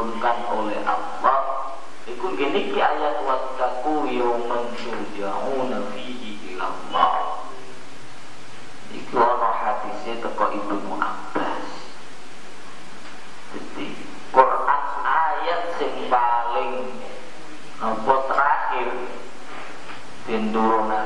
diturunkan oleh Allah. Iku gini ki ayat wattaqu yawman turja'una fihi ila Allah. Iku ana hadise teko Ibnu Abbas. Jadi Quran ayat yang paling apa terakhir. Diturunkan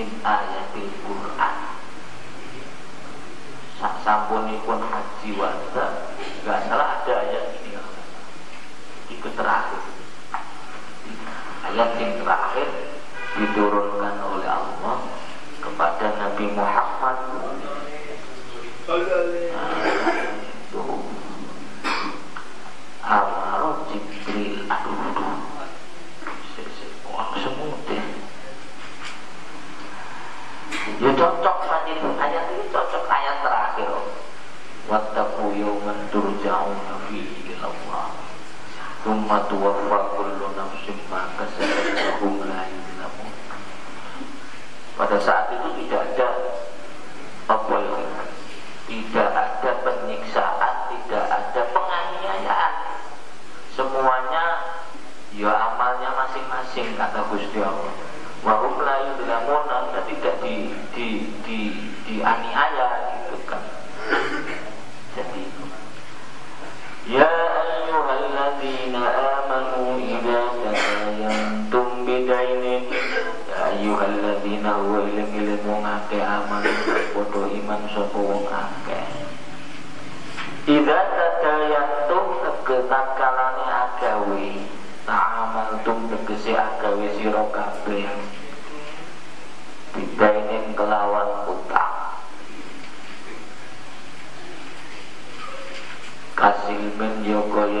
min ayatil Quran. Sampunipun haji wanda nggak salah ada ayat ini ya. ikut terakhir. Ayat yang terakhir diturunkan oleh Allah kepada Nabi Muhammad. wattaqu yawman turja'una fihi ila Allah thumma tuwaffa kullu nafsin ma kasabat wa hum la yuzlamun pada saat itu tidak ada apa ya tidak ada penyiksaan tidak ada penganiayaan. Semuanya ya amalnya masing-masing kata Gusti Allah. Wa hum la yuzlamun dan tidak di di di di, di akeh aman padha iman sapa wong akeh Ida tadayantum tegesakalane agawe Ta'amantum tegesi agawi siro kabeh Dibainin kelawan utak Kasilmen yo ya yokoy.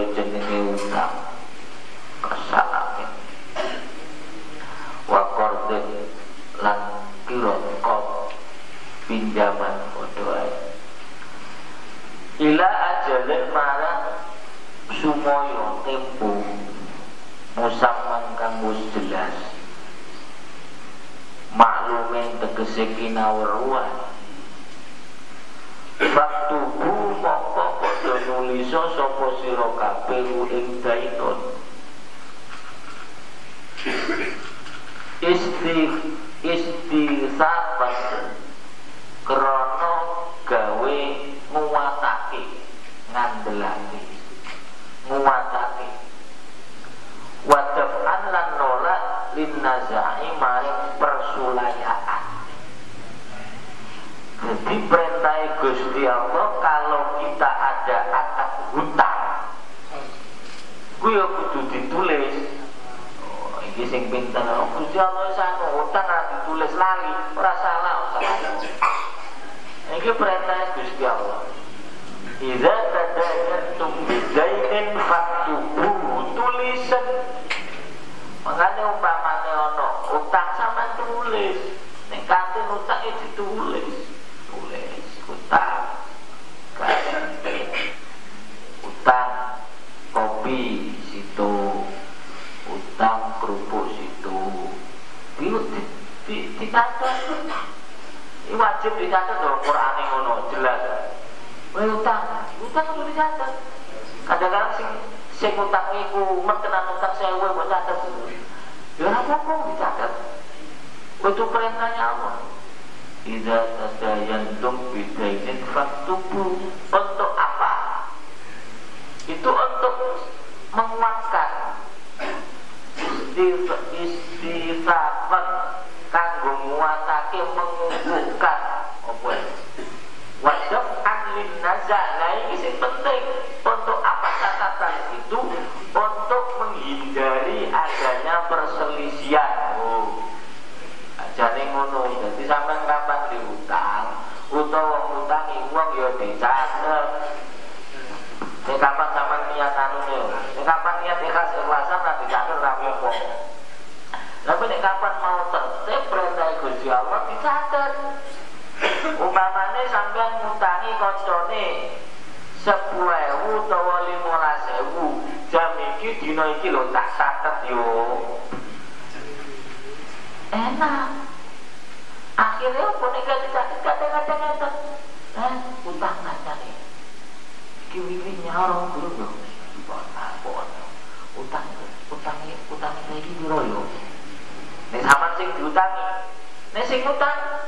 Nek sing utang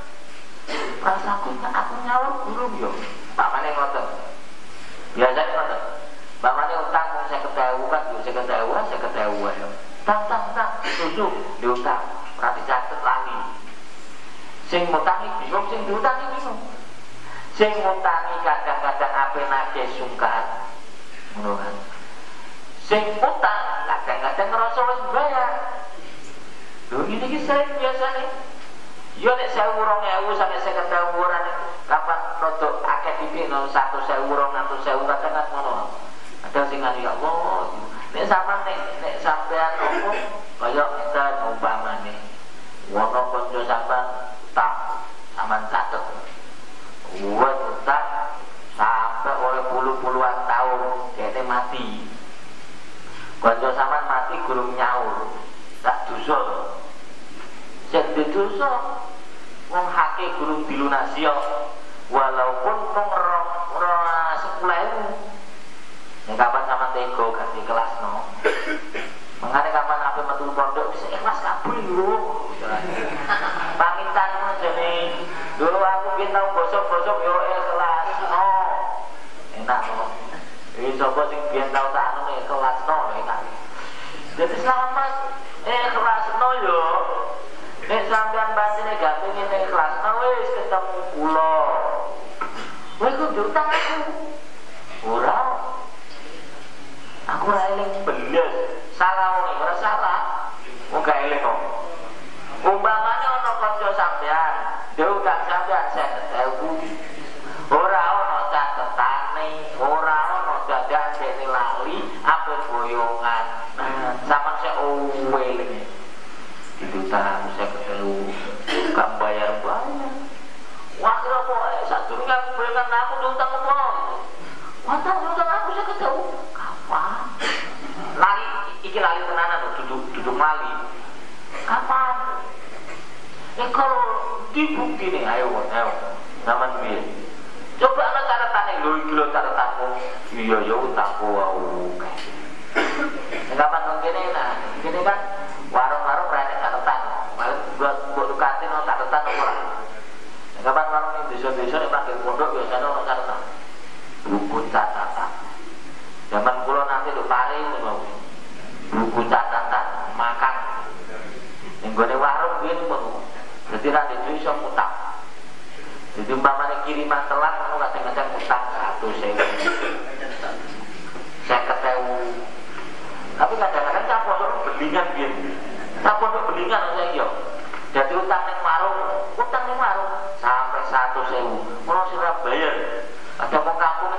rasaku kan aku nyawa burung yo. Pakane ngoten. Biasane ngoten. Pakane utang kan saya ketahu kan yo saya ketahu saya ketahu ae. Tak tak tak susu diutang, ora dicatet lagi. Sing ngutangi bingung, sing diutangi bingung. Sing ngutangi kadang-kadang ape nake sungkan. Ngono kan. Sing utang kadang-kadang ngerasa wis bayar. Lho ini ki sering nih. Yo nek sewu rong ewu sampai saya tahun orang dapat roto akeh pipi nol satu saya urong atau saya urat tengah mono. Ada singan ya Allah. Nek sama nek nek sampean aku kayak kita numpang nih. Wono konco sampean tak sama satu. Wono tetap sampai oleh puluh puluhan tahun kayaknya mati. Konco sama mati gurung nyawa. dosa. Wong hake gurung dilunasi yo walaupun wong ora ora sepuluh ewu kapan sama tega ganti kelas no. Mengane kapan apa metu pondok bisa ikhlas kabul yo. Pamitan jane dulu aku bintang bosok-bosok yo ikhlas no. Enak kok ini coba sing biyen tau tak anu ikhlas no enak. Jadi selama ikhlas. Nek sampean bantine gak pengen ikhlas no wis ketemu kula. Kowe kudu utang aku. Ora. Aku ora eling belas. Salah wong ora salah. Wong gak eling kok. Umpamane ana kanca sampean, dia utang sampean 50.000. Ora ana catetane, ora ana dadak dene lali, apa boyongan. Nah, sama sik eling. Ditutang saya ketemu, gak bayar bayar. Wah, kira apa? Satu ini aku berikan aku diutang apa? Mata utang aku saya ketemu. Kapan? Lali, iki lali tenanan, duduk duduk lali. Kapan? Kalau dibukti nih, ayo, ayo, zaman biar. Coba anak caratannya, lo iki lo caratanmu. Iya, ya utangku, wow. Kapan begini, nah, gini kan, warung-warung berani catatan, malah buat buat dukatin, no catatan, orang. Kapan warung ini desa-desa ini panggil pondok biasanya ono catatan. Buku catatan. Zaman kulo nanti lu pari buku catatan makan. Yang gue warung itu pun. Jadi nanti itu bisa utang. Jadi umpamanya kiriman telat, kamu kadang-kadang utang satu sewu. Saya ketemu. Tapi kadang-kadang saya pondok belingan gitu. Saya pondok belingan saya iya. Jadi utang yang warung, utang yang warung sampai satu sewu. Kalau sudah bayar, ada mau kampung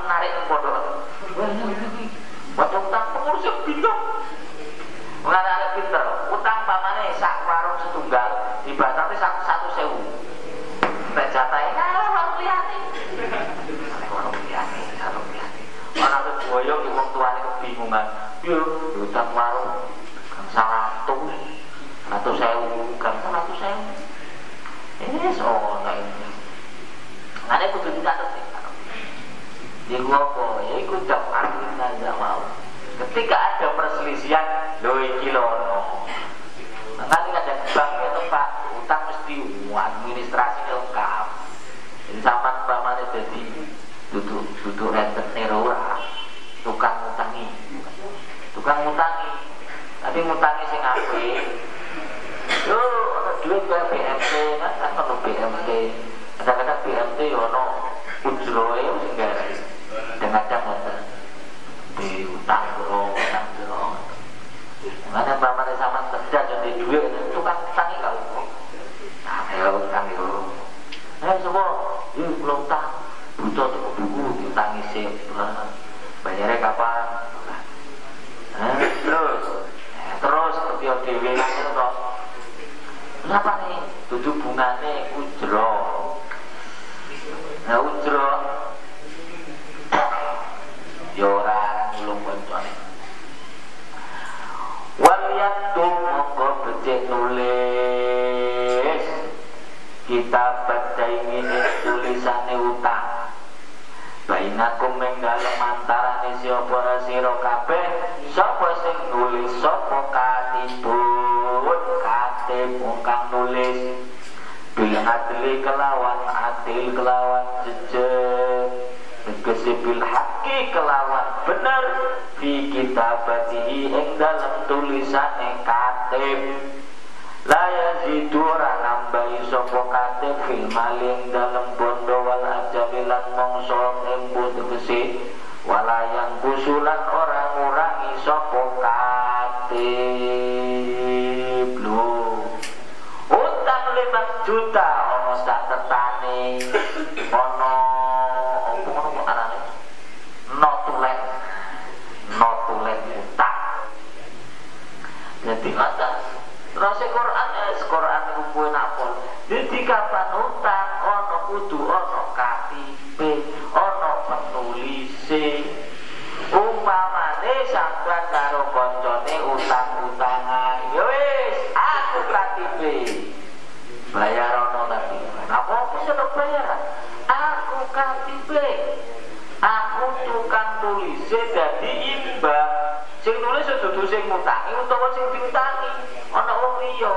iya.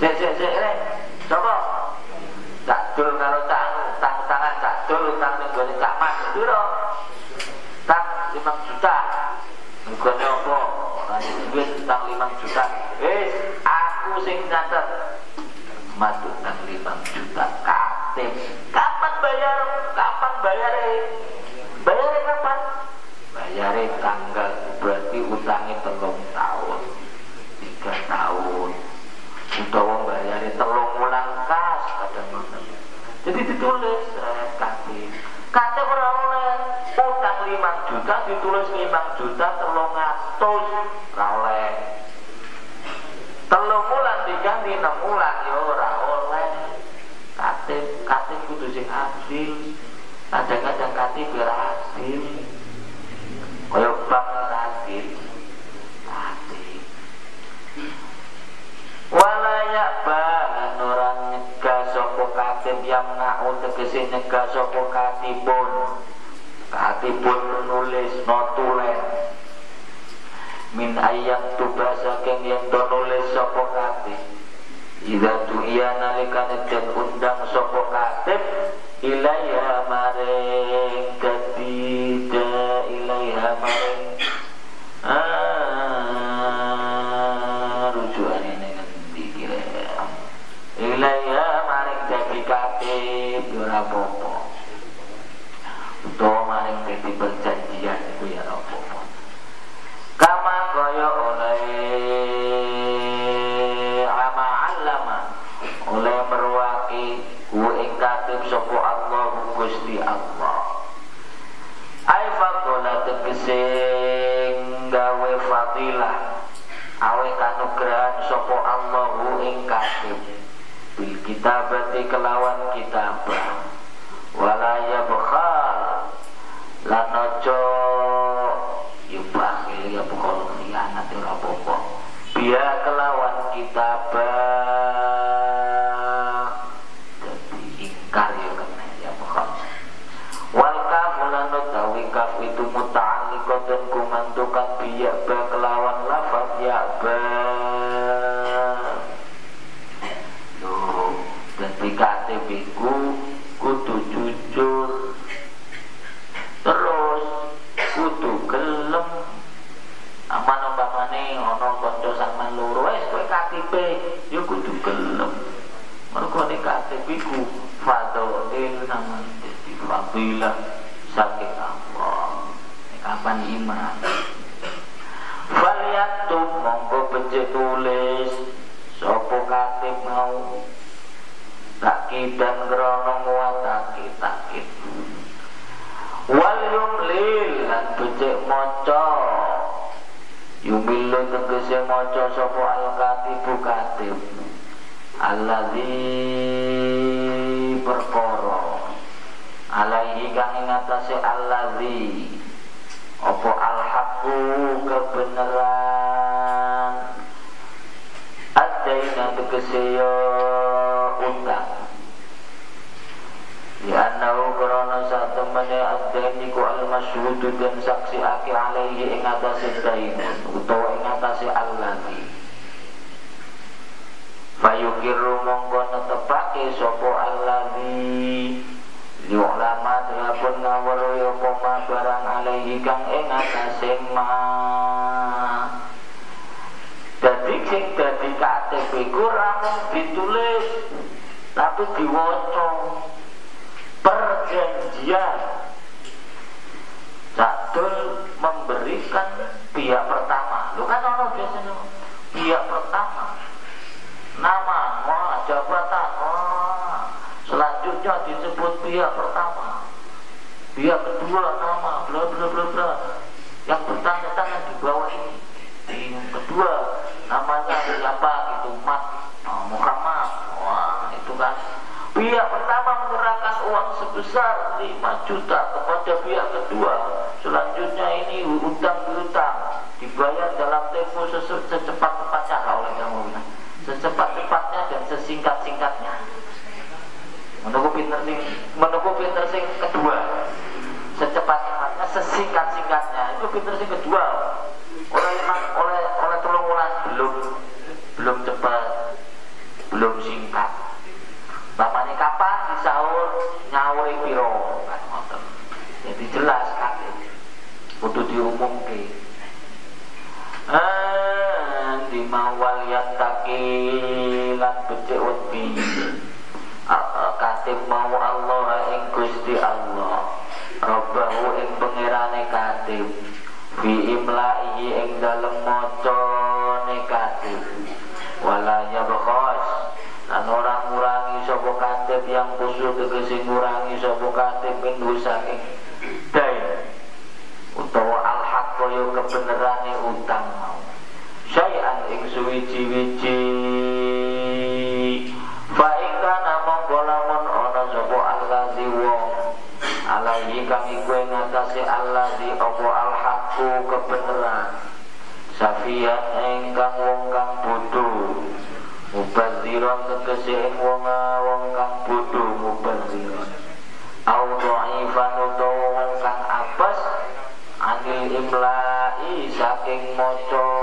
Sik sik sik rek. Coba. Tak dul karo cak tang tangan tak dul ning gone cak Mas piro? Tang 5 juta. Mergone apa? Ora duit tang 5 juta. Eh, aku sing. Matu tang 5 juta katip. Kapan bayar? Kapan bayar? Bayar kapan? Bayar tanggal berarti utangnya telung tahun utawa bayar telung bulan kas kadang ngoten jadi ditulis eh, kate kate ora oleh. Utang 5 juta ditulis 5 juta telung atus. Ora telung bulan diganti 6 bulan ya ora oleh. Kate kate kudu sing adil. Kadang-kadang kate berhasil kaya bang adil adil walaya bahan orang nyegah sopo katib yang ngau tegesi nyegah sopo katibun. Katibun nulis notulen min ayat tuba saking yang do sopo katib Ida tu iya nalikane den undang sopo katib ilaya maring kadida ilaya maring ah tegese gawe fadilah. Awe kanugrahan sapa Allah ing katib bil kitabati kelawan kitabah. Wala yabkhal lan aja yubakhil ya bukhol khianat ora apa-apa. Biya KTP ya kudu gelem. Mergo nek KTP ku fadhail nang dadi fadilah saking Allah. Kapan iman Faliatu monggo becik tulis Sopo katib mau? Takid dan krono muataki takid Wal yumlil lan becik moco Yumilu tegese moco sopo al katibu katib Alladhi perkoro Alaihi kang ingatase alladhi Opo al-haqqu kebenaran? Adaina tegese ya utang Ya annahu korona saat temene adain iku al-masyhudu dan saksi aki alaihi ing dainun utawa ing atase alladhi. Fayukiru mongko netepake sapa alladhi. Li ulama telepon ngawur ya barang alaihi kang ing atase ma. Dadi sing dadi KTP iku ditulis tapi diwaca perjanjian Sadul memberikan pihak pertama. Lu kan orang biasanya pihak pertama. Nama, wah, jabatan, wah Selanjutnya disebut pihak pertama. Pihak kedua nama, bla bla bla bla. Yang bertanda tangan di bawah ini. Yang kedua namanya siapa? Gitu Mat oh, Muhammad Wah itu kan. Pihak pertama uang sebesar 5 juta kepada pihak kedua. Selanjutnya ini utang berutang Dibayar dalam tempo secepat-cepatnya oleh kamu Secepat-cepatnya dan sesingkat-singkatnya. Menunggu pinter sing menunggu pinter sing kedua. Secepat-cepatnya sesingkat-singkatnya. Itu pinter sing kedua. Oleh oleh oleh telung bulan belum nyawe piro. Jadi jelas kaki Kudu diumum ke ah, di mawal yattaqi lan becik wedi. Ah, ah, katib mau Allah ing Gusti Allah. Robahu ing pangerane katib. Fi imla'i ing dalem maca negatif. katib. Wala yabqa katib yang kusul tegese ngurangi sapa katib min saking dain utawa al-haq kaya utang mau. Syai'an ing suwiji-wiji. Fa ingka namung lamun ana sapa allazi wong alaihi kami kue ngatasi allazi apa al-haqqu kebeneran. Safiat engkang wong kang mubaziran tegese ing wong wong kang bodoh mubaziran au dhaifan utawa wong kang apes anil imla'i saking maca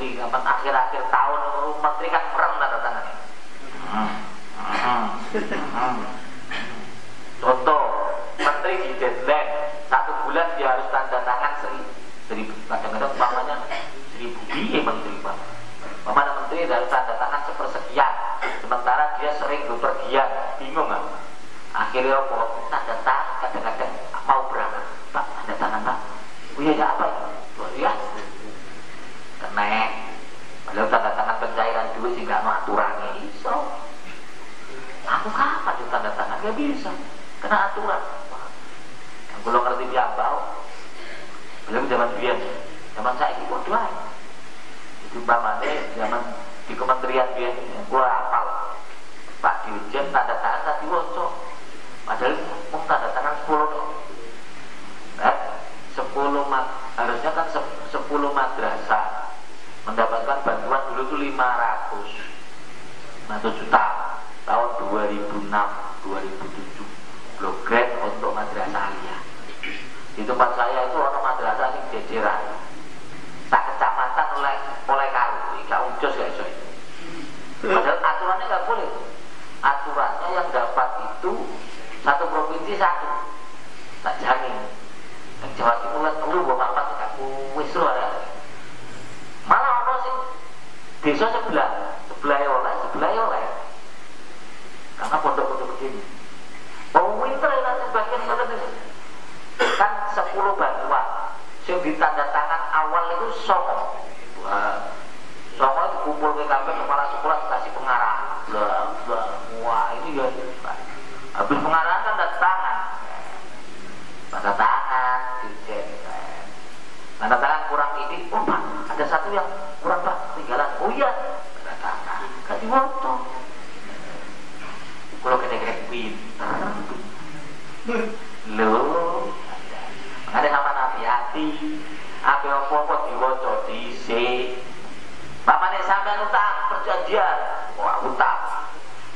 menteri kapan akhir-akhir tahun menteri kan perang tanda tangan contoh menteri di deadline satu bulan dia harus tanda tangan seribu seribu kadang-kadang umpamanya seribu iya menteri pak Mana menteri dari tanda tangan sepersekian Sementara dia sering bepergian Bingung kan? Akhirnya apa? Tanda tangan duit sih gak aturannya iso. Aku kapan tuh tanda tangan? Gak bisa. Kena aturan. Yang gue ngerti bau belum zaman biar zaman saya ini kok lain itu bapaknya zaman di kementerian dia, ya, gue apal pak dirjen tanda tangan tadi wocok padahal mau tanda tangan sepuluh dong eh, sepuluh mat harusnya kan sepuluh madrasah. Mendapatkan bantuan dulu tuh 500 100 juta. Tahun 2006 2007 blograde untuk madrasah aliyah di tempat saya itu orang madrasah ini jejeran tak kecamatan oleh oleh karu gak uncus gak iso padahal aturannya gak boleh. Aturannya yang dapat itu satu provinsi satu. Tak jamin. Yang Jawa Timur kan lu bapak apa gak wis ada. Malah orang sih desa sebelah oleh sebelah oleh karena pondok-pondok begini Oh winter yang sebagian kan 10 bantuan. Yang ditanda tangan awal itu songo. Wah. Songo itu kumpul ke kafe kepala sekolah kasih pengarahan. Wah ini ya habis pengarahan kan tanda tangan. Tanda tangan tanda tangan kurang ini oh pak ada satu yang kurang pak tinggalan oh iya. Tanda tangan. Kasih foto kalau kena-kena pintar lo ada sama hati-hati apa apa diwaca dhisik Pamane sampean utang perjanjian. Wah utang.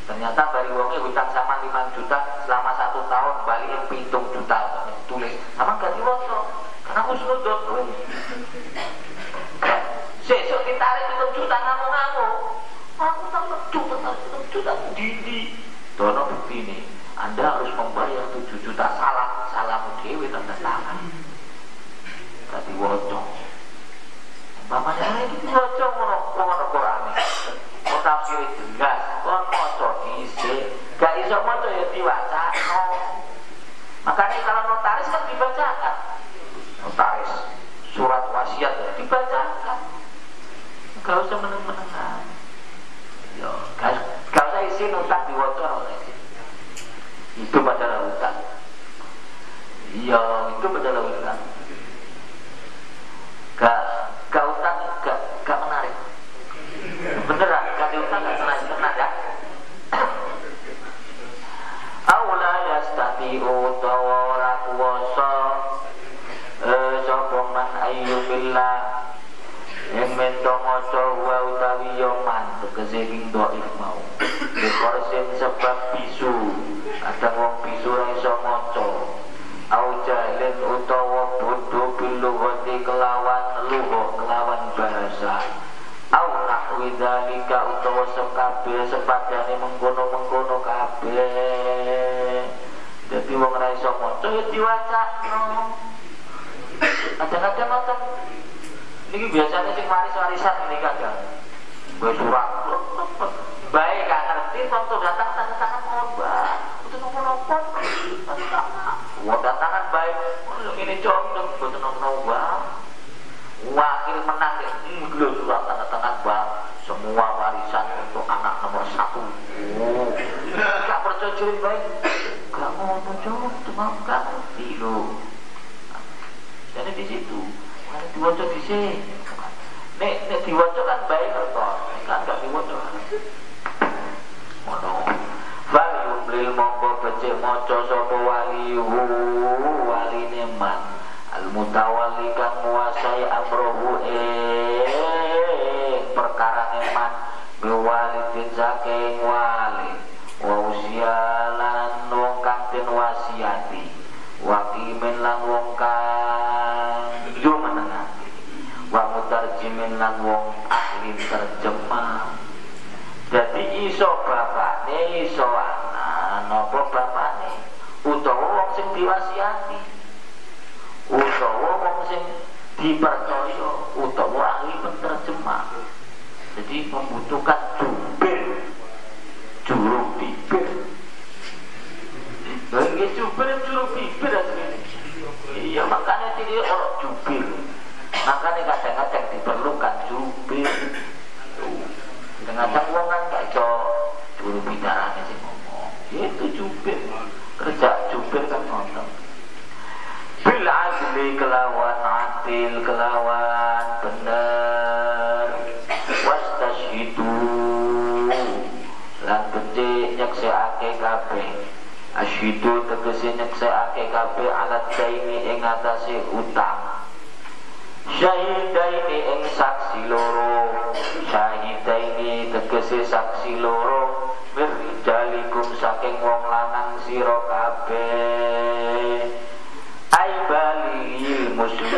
Ternyata bari wonge hutang sama 5 juta selama satu tahun balik pitung juta tulis. Sama gak diwaca karena aku sunudut sesuk ditarik pitung juta ngamuk-ngamuk. Aku tak juta pitung juta dindi dono bukti ini anda harus membayar 7 juta salah salah dewi tanda tangan. Tadi wocok Bapaknya ini kita wocok ngono ngono Quran Kau tafsir jelas? Kau moco diisi Gak iso moco ya diwaca Makanya kalau notaris kan dibacakan. Notaris Surat wasiat ya dibacakan. Gak usah meneng-menengan. Yo, gak, gak usah isi nutang diwaca itu pada lautan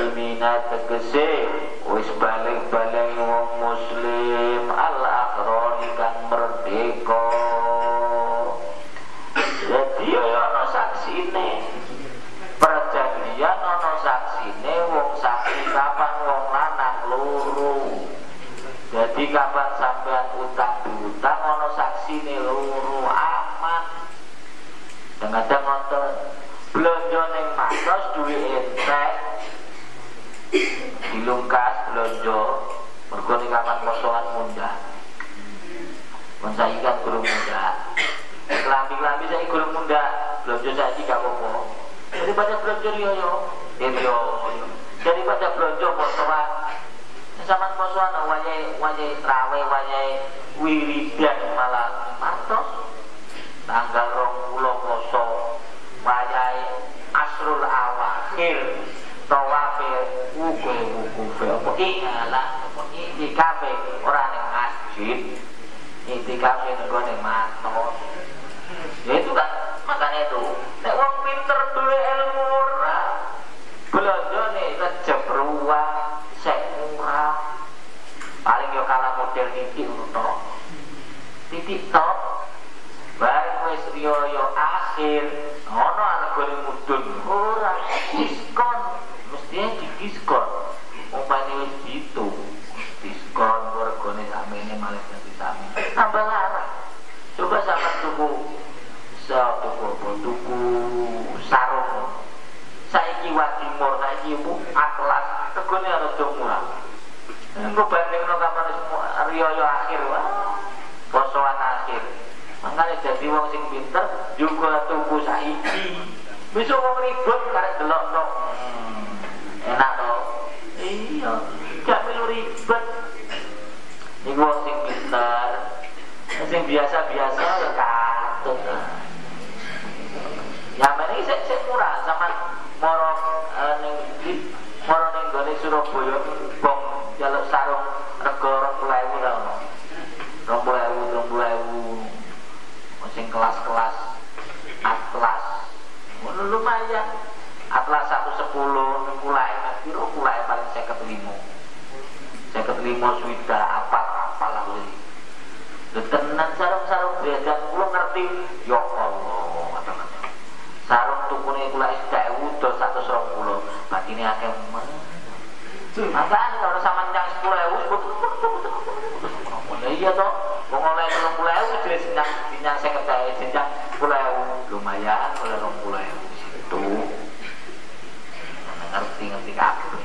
muslimina tegese wis balik-balik wong muslim al akhroni kang merdeka. Jadi ya ana saksine. Perjanjian ana saksine wong saksi kapan wong lanang loro jadi kapan sampean utang diutang ana saksine loro aman. Kadang-kadang nonton belanja ning matos duwe entek dilungkas belanja mergo ning kapan posoan mundah. Kon saiki kan gurung mundah. Kelambi-kelambi saya gurung mundah. Belanja saiki gak apa-apa. Daripada belanja riyo yo. Riyo daripada belanja posoan zaman posoan wajai wajai trawe wajai wiridan malah. Matos tanggal rong pulau poso wajai iki kafe ora ning masjid kafe ning matos ya itu kan makanya itu nek wong pinter duwe ilmu ora. Belanja nih kejep ruang sek murah. Paling yo kalah model titik to titik to bareng wis riyo akhir. Ono anak goreng mudun. Ora diskon. Mestinya di diskon umpamanya wis gitu diskon regane samene malah dadi sami tambah larang coba sama tuku. So tuku apa tuku sarung. Saiki wadimor saiki ibu atlas. Tegone harus murah Engko bandingno kapan riyo akhir wah posoan akhir. Makanya jadi wong sing pinter juga tuku saiki. Besok wong ribut karek delok tok hmm, enak toh iya gak perlu ribet. Ini wong sing pinter sing biasa-biasa ya katut ya. Ini sik sik murah sama moro uh, ning moro ning gone Surabaya bong jaluk sarung rego 20.000 ta ono? 20.000 20.000 sing kelas-kelas atlas. Lumayan. Atlas 110 mulai piro mulai paling 55 55 sudah apa apa lah tenan beda kula ngerti. Ya Allah sarung tukune kula 1000 do 120 batine akeh Apaan kalau sama yang sepuluh ewu? Ya iya toh Mau oleh telung ewu Jadi sinyang Sinyang saya kecaya Sinyang sepuluh ewu. Lumayan oleh telung ewu Situ. Ngerti-ngerti kabeh.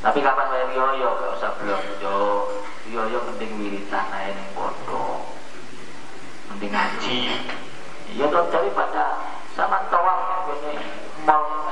Tapi kapan wae riyo Gak usah belanja Riyo penting wiritan Penting ngaji Iya toh daripada Sama tawaf Ini Mal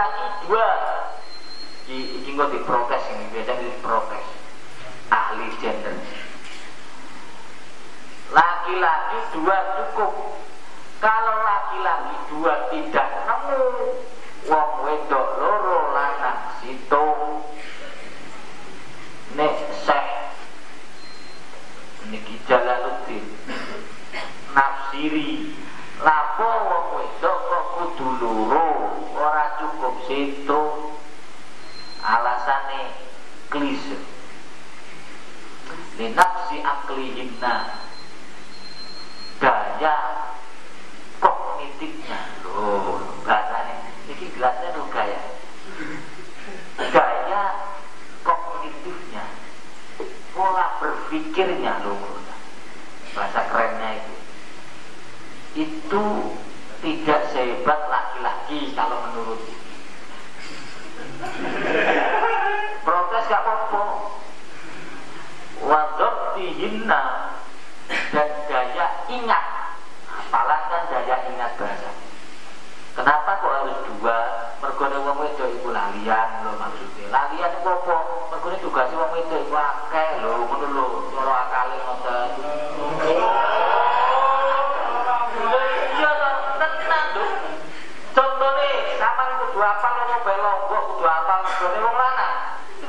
laki-laki dua. Ini kok diprotes ini biasanya diprotes ahli gender. Laki-laki dua cukup. Kalau laki-laki dua tidak nemu. Wong wedok loro lanang situ nek seh niki Jalaluddin. Nafsiri. Lapo wong wedok kudu loro ora cukup situ alasane klise. Linafsi aklihimna daya kognitifnya. Loh bahasanya ini gelasnya tuh gaya. Gaya kognitifnya. Pola berpikirnya loh bahasa kerennya itu. Itu tidak sehebat laki-laki kalau menurut. Protes gak apa-apa. Wadobtihinna dan daya ingat. Apalan kan daya ingat bahasa. Kenapa kok harus dua? Mergone wong wedok iku lalian lho maksudnya. Lalian iku apa? Mergone tugas wong wedok iku akeh lho ngono lho akale ngoten iya to tenan lho contone sampean kudu apal apa belonggok kudu apal mergone wong lanang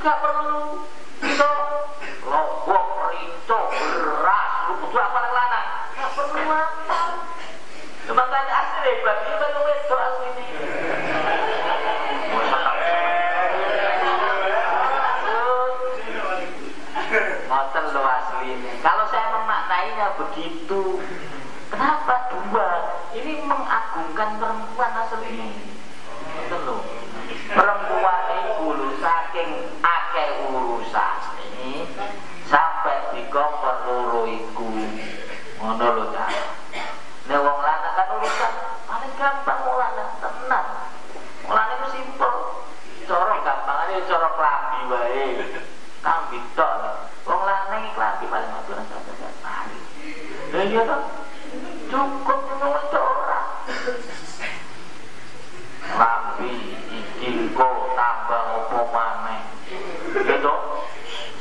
tidak perlu itu lombok rinco beras lu kudu apal lanang nggak perlu apal cuma tanya asli hebat kita tuh itu asli ini Ngoten lo asli ini. Kalau saya memaknainya begitu, kenapa dua? Ini mengagungkan perempuan asli ini. Ngoten lo. Perempuan itu saking loro iku. Ngono lho ta. Nek wong lanang kan urusan paling gampang wong lanang tenan. Wong lanang itu simpel. Cara gampangane cara klambi wae. Klambi tok. Wong lanang iki klambi paling sampai hari. Lah iya toh. Cukup wong itu ora. Klambi iki kok tambah opo maneh. Gitu.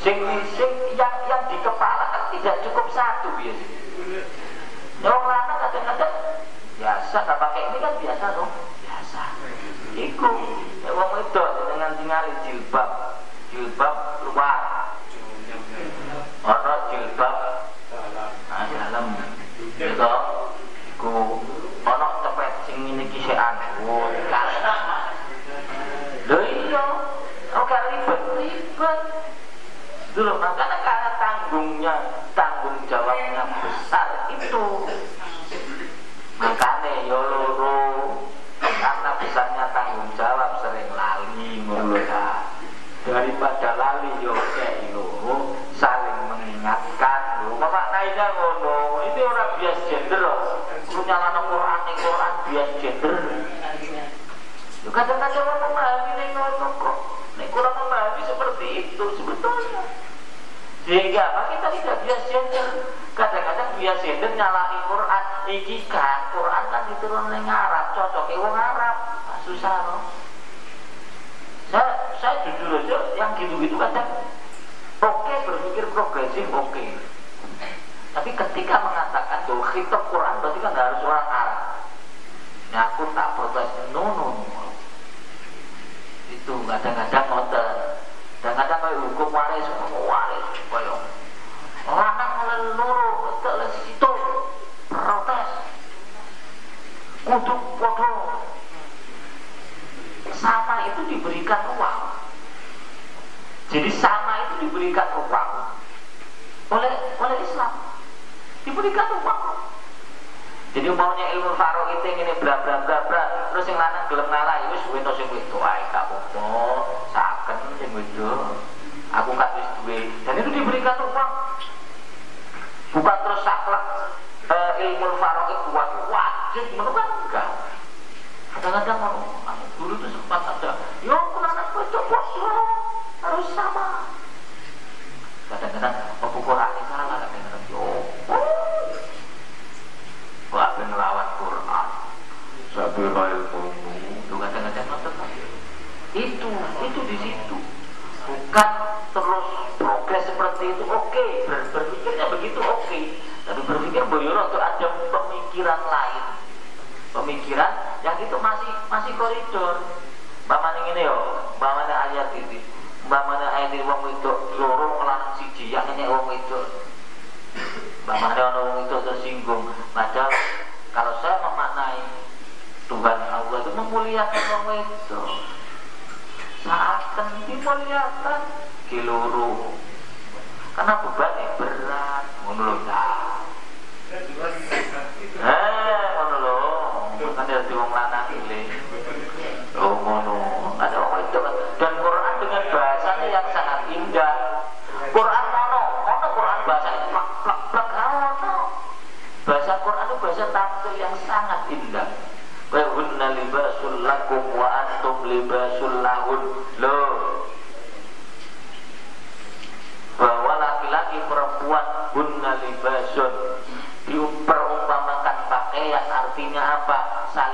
Sing sing yang yang di kepala tidak cukup satu biasanya. Orang lanang kadang-kadang biasa, gak pakai ini kan biasa dong, biasa. Iku, ya wong itu dengan tinggal jilbab, jilbab luar. Ono jilbab nah, dalam, gitu. Iku, ono cepet sing ini kisean, oh, Lho iya, oke ribet, ribet. Dulu makanya karena tanggungnya, tanggung jawabnya besar itu.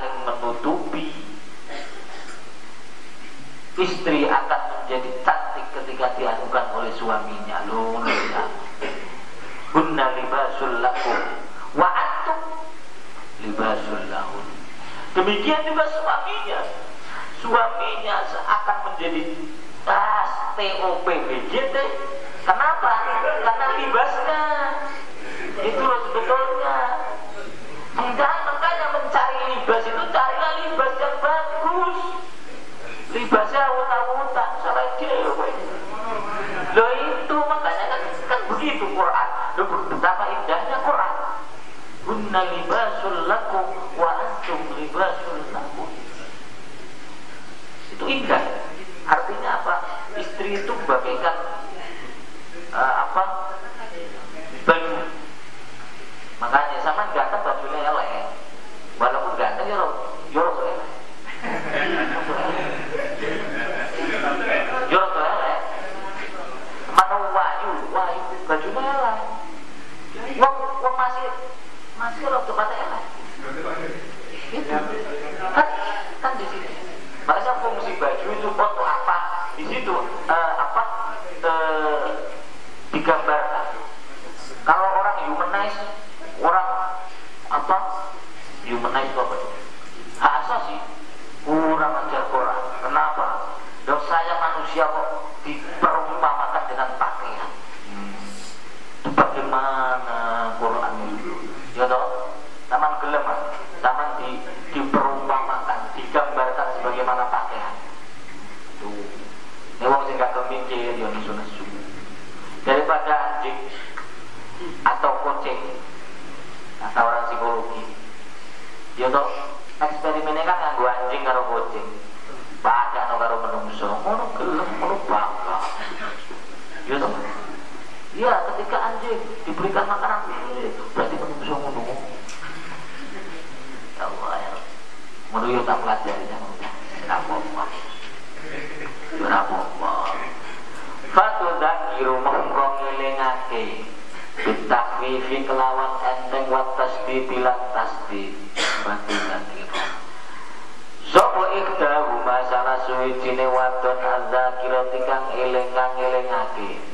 Saling menutupi istri akan menjadi cantik ketika dianukan oleh suaminya loh ya libasul lakum wa antum libasul lahun Demikian juga suaminya. Suaminya akan menjadi tas TOPBGT. Kenapa? Karena libasnya. Itu sebetulnya. Enggak, makanya mencari libas itu Libasnya wuta-wuta, salah dewe. Loh itu makanya kan, kan begitu Quran. Loh betapa indahnya Quran. Hunna libasul lakum wa antum libasul lakum. Itu indah. Artinya apa? Istri itu bagaikan uh, apa? Baju. Makanya sama ganteng bajunya elek. Walaupun ganteng ya yo elek. Yo elek. Mana wayu, wayu bajunya elek. Wong masih masih untuk kata elek. Itu kan di sini. Makanya fungsi baju itu untuk apa? Di situ uh, apa? Uh, digambarkan. Kalau orang humanize, orang apa? Humanize apa? Hak asasi kurang ajar Quran. Kenapa? Dan saya manusia kok diperumpamakan dengan pakaian. Hmm. Bagaimana Quran itu? Ya toh, taman gelem, taman di diperumpamakan, digambarkan sebagaimana pakaian. Tuh, ini gak kemikir ya nesu-nesu. Daripada anjing atau kucing kata orang psikologi. Ya toh eksperimennya kan nganggo anjing karo kucing. Pada no karo menungso. Ngono gelem ngono bangga. Ya toh. Iya ketika anjing diberikan makanan berarti menungso ngono. Ya Allah ya. Ngono yo tak pelajari jangan apa-apa. Apa-apa Fatu dakiru mengko ngilingake Bitakwifi kelawan enteng wat tasbih bilan tasbih Fatu dakiru Sopo ikdahu masalah suwijine wadon adzakirati kang eling kang elingake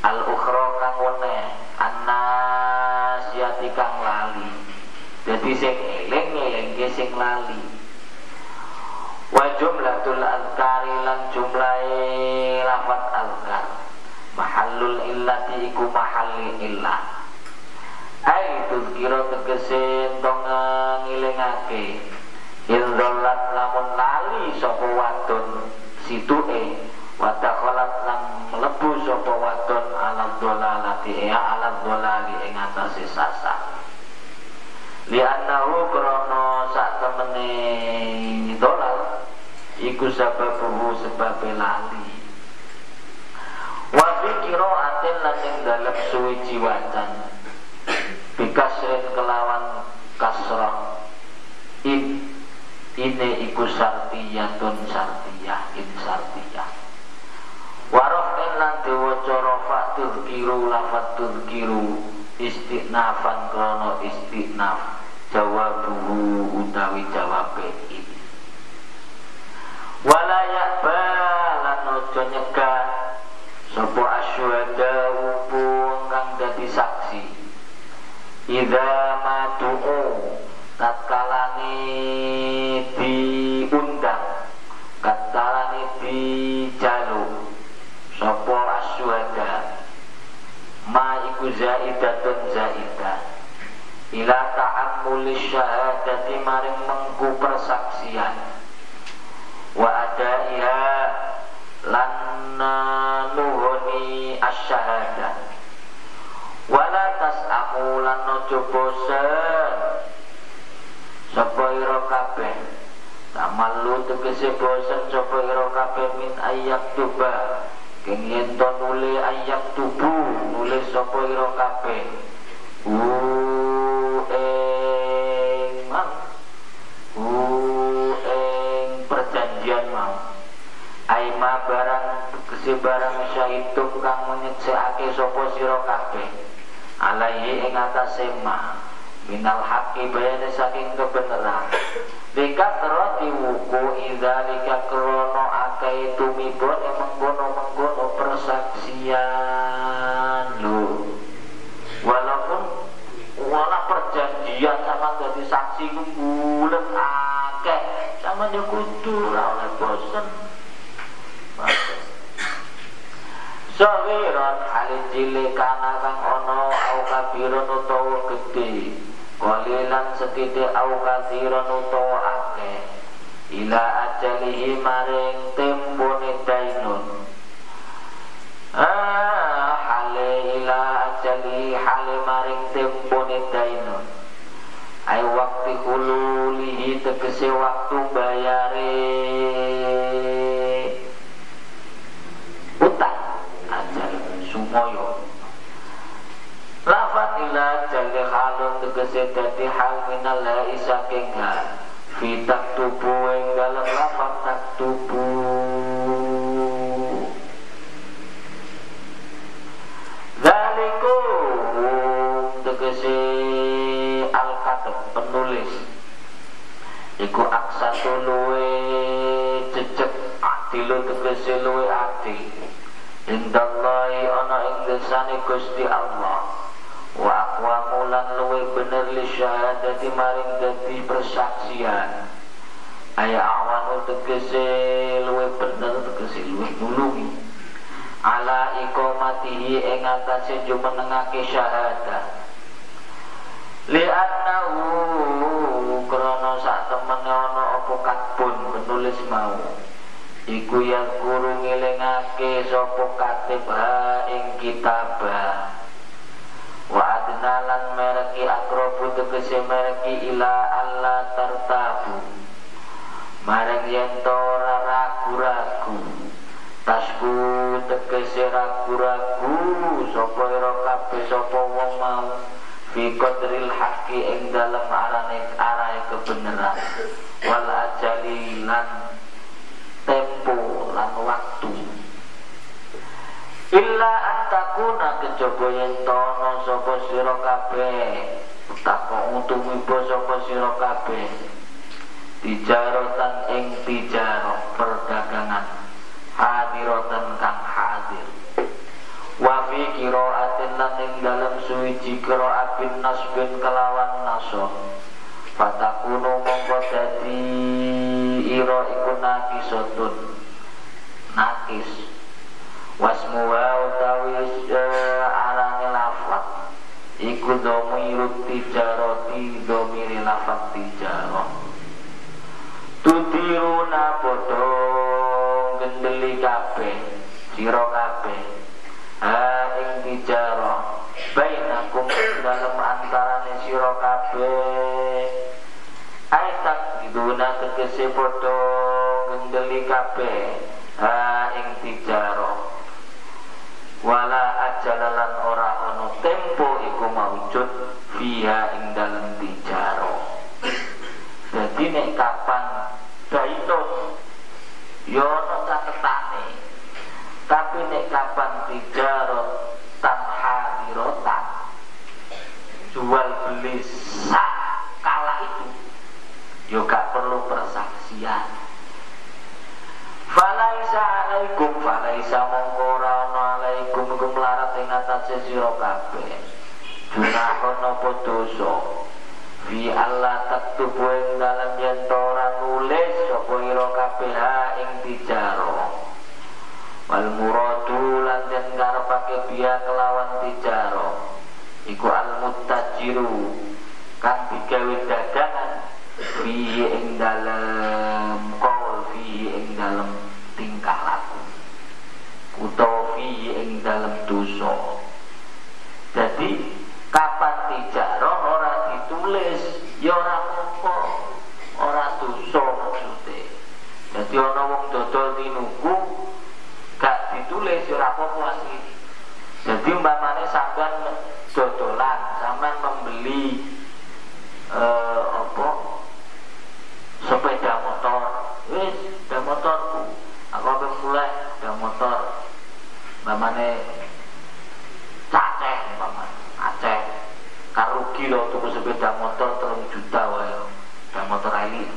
al ukhra kang wene annasiyati kang lali. Dadi sing eling elingke sing lali wa jumlatul azkari lan jumlahe lafat azkar. Mahallul illati iku mahalli illah. Ai tuzkira tegese entong ngilingake. Indollat lamun lali sapa wadon situe wa dakhalat lan mlebu sapa wadon ala dolalati ya ala dolali ing atase sasa. Liannahu krono sak temene dolal iku sababuhu sebab lali. Wa fi qiraatin lan ing dalem suwiji wacan bikasrin kelawan kasrah. In ini iku sartiyatun sartiyah in sartiyah. Warof lan diwaca rafa tudkiru lafat tudkiru istiqnafan krono istiqnaf jawabuhu utawi jawabe walayak balan ojo nyegah. Sopo asyuhada upung kang dadi saksi. Ida madu'u tatkalane diundang tatkalane dijaluk sapa asyuhada. Ma iku zaidatun zaidah ila ta'ammuli syahadati maring mengku persaksian wa adaiha lan nuhuni asyahadah wala tas'amu lan nojo bosen. Sapa ira kabeh? Tamalu tegese bosen sapa ira min ayak tuba? Keng yen nule ayak tubu nulis sapa ira kabeh? U ing barang syaitum kang menyeksekake sapa sira kabeh. Alaihi ing atase minal haqqi bayane saking kebenaran. Dekat roti wuku idzalika krono akai tumibon yang menggono-menggono persaksian. Lu walaupun wala perjanjian sama jadi saksi ku bulet akeh. Sama dia kudu Sawiran halin cilik kana kang ono au kabiron utawa gede Kolilan setitik au kathiron utawa akeh. Ila ajalihi maring tempone dainun. Ah hale ila ajalihi hale maring tempone dainun. Ay waktu hululihi tegese waktu bayare sumoyo lafat ila jalli halun tegese dadi hal minal la saking hal. Fi taktubu ing dalem lafat taktubu. Zaliku tegese al-katib penulis. Iku aksatu luwe jejek adilu tegese luwe adil Indallahi ana ing desane Gusti Allah. Wa aqwamu lan luwe bener li syahadati maring dadi persaksian. Aya awanu tegese luwe bener tegese luwe nulungi. Ala iqamatihi ing atase jumenengake syahadat li annahu krana sak temene ana apa katbun penulis mau iku yang guru ngilingake sapa katib ha ing kitabah wa adnalan mereki akrobu tegese mereki ila Allah tertabu mareng yen ora ragu-ragu tasku tegese ragu-ragu sapa ira kabeh sapa wong mau. Fi qadril haqqi ing dalem arane arahe kebenaran. Wal ajali lan tempo lan waktu. Illa antakuna kejaba yen tono sapa sira kabeh tako utumiba sapa sira kabeh. Tijarotan ing tijaroh perdagangan hadirotan kang hadir. Wa fi qiraatin lan ing dalem suwiji qiraat bin nasbin kelawan naso fatakunu mongko dadi ira iku nakisatun nakis wasmuha utawi uh, arane lafat. Iku domirut tijaroti domiri lafat tijarot tudiruna podo gendeli kabeh sira kabeh. Ha ing tijarah. Bainakum dalam antarane sira kabeh diduna tegese podo gendeli kabeh ha ing tijarah wala ajalalan ora ono tempo iku maujud via ing dalam tijaro jadi nek kapan daitun yo ono catetane tapi nek kapan tijaro tan hadirotan jual beli sak kala itu gak perlu persaksian Falaisa alaikum falaisa mongkora ono alaikum iku melarat ing atase sira kabeh. Junahun apa dosa. Fi Allah taktubu ing dalam yen ora nulis sapa ira kabeh ing tijaro. Wal muradu lan den karepake biya kelawan tijaro. Iku al muttajiru kang digawe dagangan fi ing dalem qaul fi ing dalem tingkah laku. Utawa fi ing dalem dosa. Jadi kapan tijaroh ora ditulis ya ora apa ora dosa maksudnya jadi ana wong dodol tinuku gak ditulis ya ora apa asli jadi umpamane sampean dodolan sampean membeli eh, apa sepeda motor wis sepeda motorku aku akan mulai sepeda motor mamane caceh mamane aceh. Karugi lo tuku sepeda motor telung juta wae sepeda motor elek.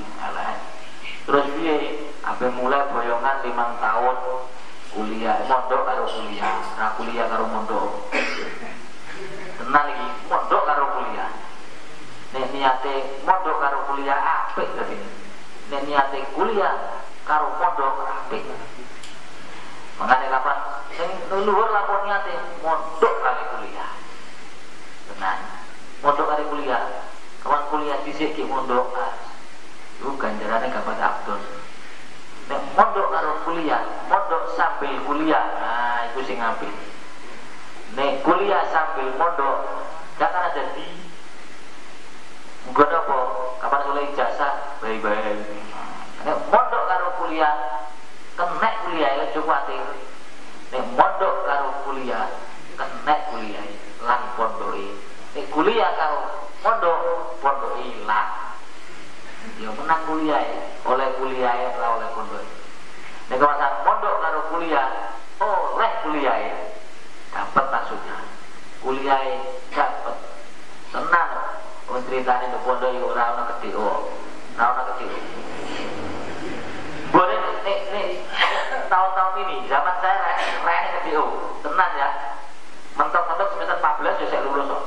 Terus piye? Ape mulai boyongan limang tahun kuliah. Mondok karo kuliah. Ra kuliah karo mondok. Tenan iki mondok karo kuliah. Nek niate mondok karo kuliah apik tadi nek niate kuliah karo mondok apik. Mengane kapan sing luhur lapor niate mondok kali kuliah tenan mondok kali kuliah kawan kuliah dhisik ki mondok ah iku ganjarane gak pada abdul nek mondok karo kuliah mondok sambil kuliah nah iku sing apik nek kuliah sambil mondok gak akan jadi Gue apa? Kapan oleh ijazah? Baik-baik. Nek mondok karo kuliah, kenek kuliah ya coba khawatir. Nek mondok karo kuliah, kenek kuliah lan pondoi. Nek kuliah karo mondok, pondoi hilang. Ya menang kuliah oleh kuliah ya, oleh pondoi. Nek kawasan mondok karo kuliah, oleh kuliah. Dapat maksudnya. Kuliah dapat. Senang Wong ceritane ndek pondok yo ora ana kedhek ora ana. Boleh nek nek tahun-tahun ini zaman saya rene kedhek tenan ya. Mentok-mentok semester 14 ya saya lulus kok.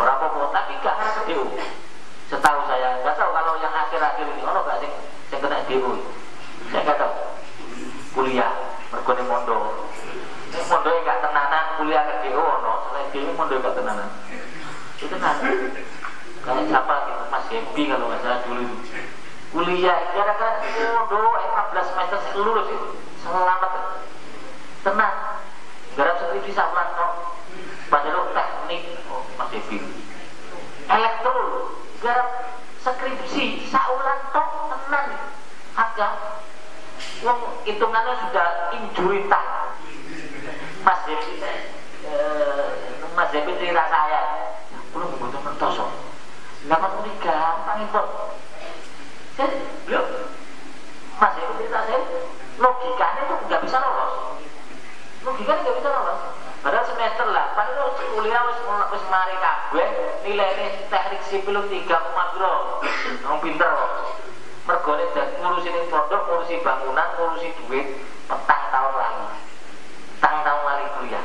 Ora apa-apa tapi gak ana kedhek. Setahu saya, nggak tahu kalau yang akhir-akhir ini ono gak sing sing kena DO. Saya nggak tahu. Kuliah, mergo ning mondok. Nek mondok gak tenanan, kuliah ke DO ono, selain DO mondok gak tenanan. Itu tenan kayak siapa gitu Mas Happy kalau nggak salah dulu kuliah. Kira-kira bodoh 14 semester lulus itu. Selamat tenang. Garap skripsi sama kok padahal teknik oh, Mas Happy elektro garap skripsi. Saulan tok tenang. Agak Wong hitungannya sudah injury tak Mas Happy eh, Mas Happy cerita saya. Belum butuh mentosok Dapat ini gampang itu. Jadi, beliau masih itu cerita saya, logikanya itu nggak bisa lolos. Logikanya nggak bisa lolos. Padahal semester lah, padahal kuliah wis wis mari kabeh nilainya teknik sipil tiga koma bro, Wong pinter kok. mergone dan ngurusi ini pondok, ngurusi bangunan, ngurusi duit, petang tahun lagi. Petang tahun lagi kuliah.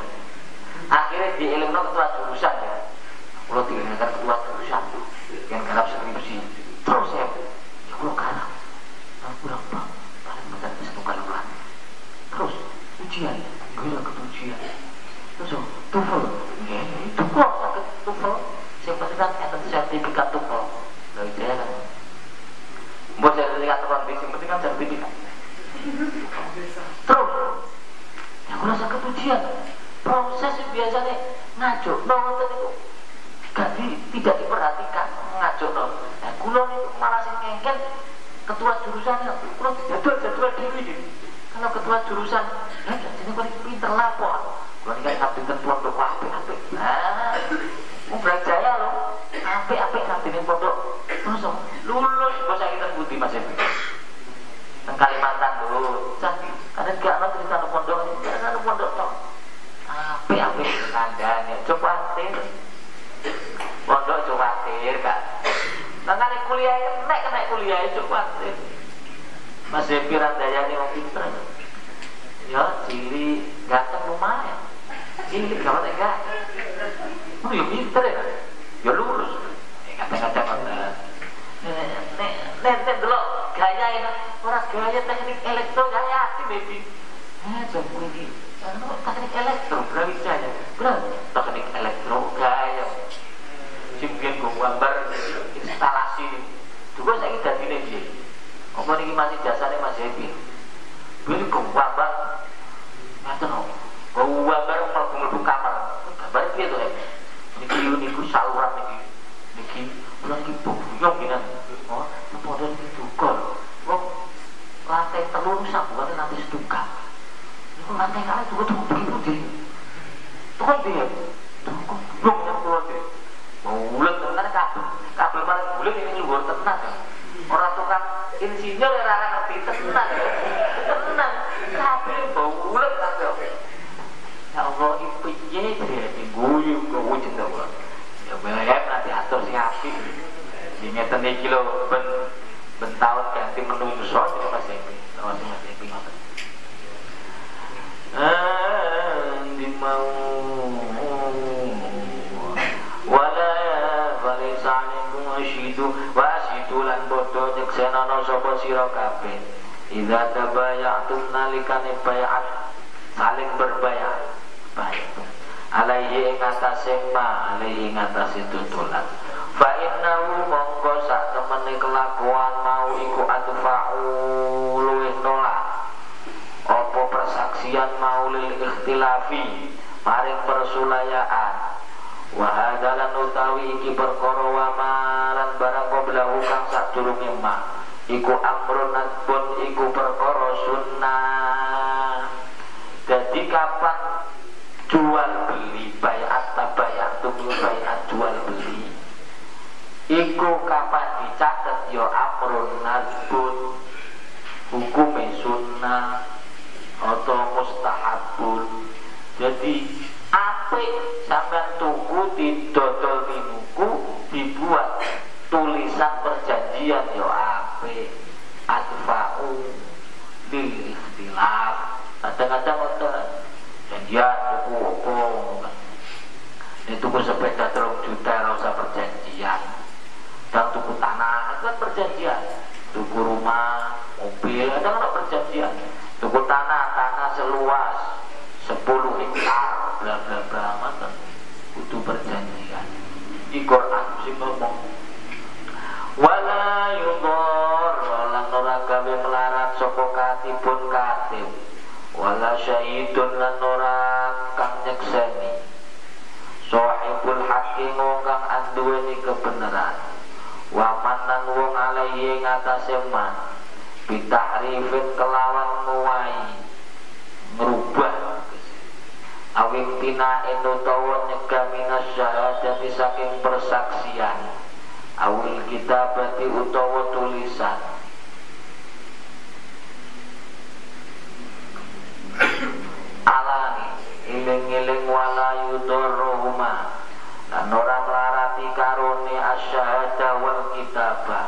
Akhirnya di ilmu ketua jurusan ya. Kalau diingatkan ketua jurusan, yang garap skripsi, terus ya, ya kalau garap, nah, kurang bang, paling benar satu kaluan. Terus ujian, gue ke ujian. Terus TOEFL, ya, itu kok sakit TOEFL. Saya penting kan sertifikat TOEFL. Dari saya kan Buat sertifikat terbang yang penting kan sertifikat. Terus, ya kalau sakit ujian, proses yang biasanya ngajo, nonton itu gak di, tidak diperhatikan ngajo no. Nah, kulon itu malah sing ngengken ketua jurusan ya, kulon jadwal jadwal ini. Kalau ketua jurusan, ya jadi paling pinter lapor. Kulon kan kabin ketua untuk apik apik. Nah, mau jaya loh, apik apik kabin pondok. Terus lulus bahasa kita putih mas Evi. Teng Kalimantan dulu, gak ada cerita di pondok, gak ada pondok toh. Apik apik kandang ya, coba hati pondok cuatir kak makanya kuliah naik kena kuliah itu cuatir Mas Depi Randayani mau pinter. Ya cili ganteng lumayan. Cili gawat enggak? Oh ya pinter ya. Ya lurus. Kata-kata nek nek dulu gaya ini. Orang gaya teknik elektro gaya sih baby. Eh jamu ini. Teknik elektro berarti saya berarti teknik elektro gaya. Sing gue gambar instalasi. Juga saya dadi apa niki masih jasane Mas gue gue gambar ngaten gue gambar mlebu mlebu kamar. Gambar piye to niki niku saluran niki. Niki kula iki buyong gini oh padha iki duka wong lantai telu sabuane nanti seduka niku lantai tuh begitu di tuh kan dia tuh kok belum yang keluar bulat tenan kabel kabel paling bulat ini luar tenan orang tukang ya rara ngerti tenan tenan kabel bulat kabel ya Allah itu piye dia guyu Allah ya bayar nanti atur si api ini ngeten iki lho ben ben tahun ganti itu Mas di mau. Wala lan bodo nyeksenana sapa sira kabeh? Idza tabayatum nalikane bayat. Saling berbayat. Baik. Alaihi ing atase ma alaihi ing atase tutulan fa innahu mongko sak kelakuan mau iku adfa'u luwih nolak. Apa persaksian mau lil ikhtilafi? Maring persulayaan. Wahadalan utawi iki perkara wa malan barang qablahu kang sadurunge ma iku amrun pun iku perkara sunnah. Jadi kapan jual beli bayat tabayat tunggu bayat jual beli? Iku kapan dicatat yo amrun nadbun hukume sunnah atau mustahabun jadi apik didodol di buku dibuat tulisan perjanjian yo apik adfa'u lil ikhtilaf kadang-kadang ada janjian tuku apa ini tuku sepeda terus juta rasa perjanjian. Dan tuku tanah itu kan perjanjian. Tuku rumah mobil ada kan perjanjian. Tuku tanah tanah seluas 10 hektar bla bla bla kudu perjanjian. Di Quran sing ngomong wala yudhar lan ora gawe melarat sapa katibun katib wala syahidun lan ora kang nyekseni. Sahibul haqqi kang anduweni kebenaran. Wa manan wong alaihi ngatasé man bitahrifin kelawan nguwai ngerubah awing tina utawa nyegah minas syahadati saking persaksian awil kitabati utawa tulisan. Alani iling-iling wala yudorrohuma dan orang melarati karuni asyahada wal kitabah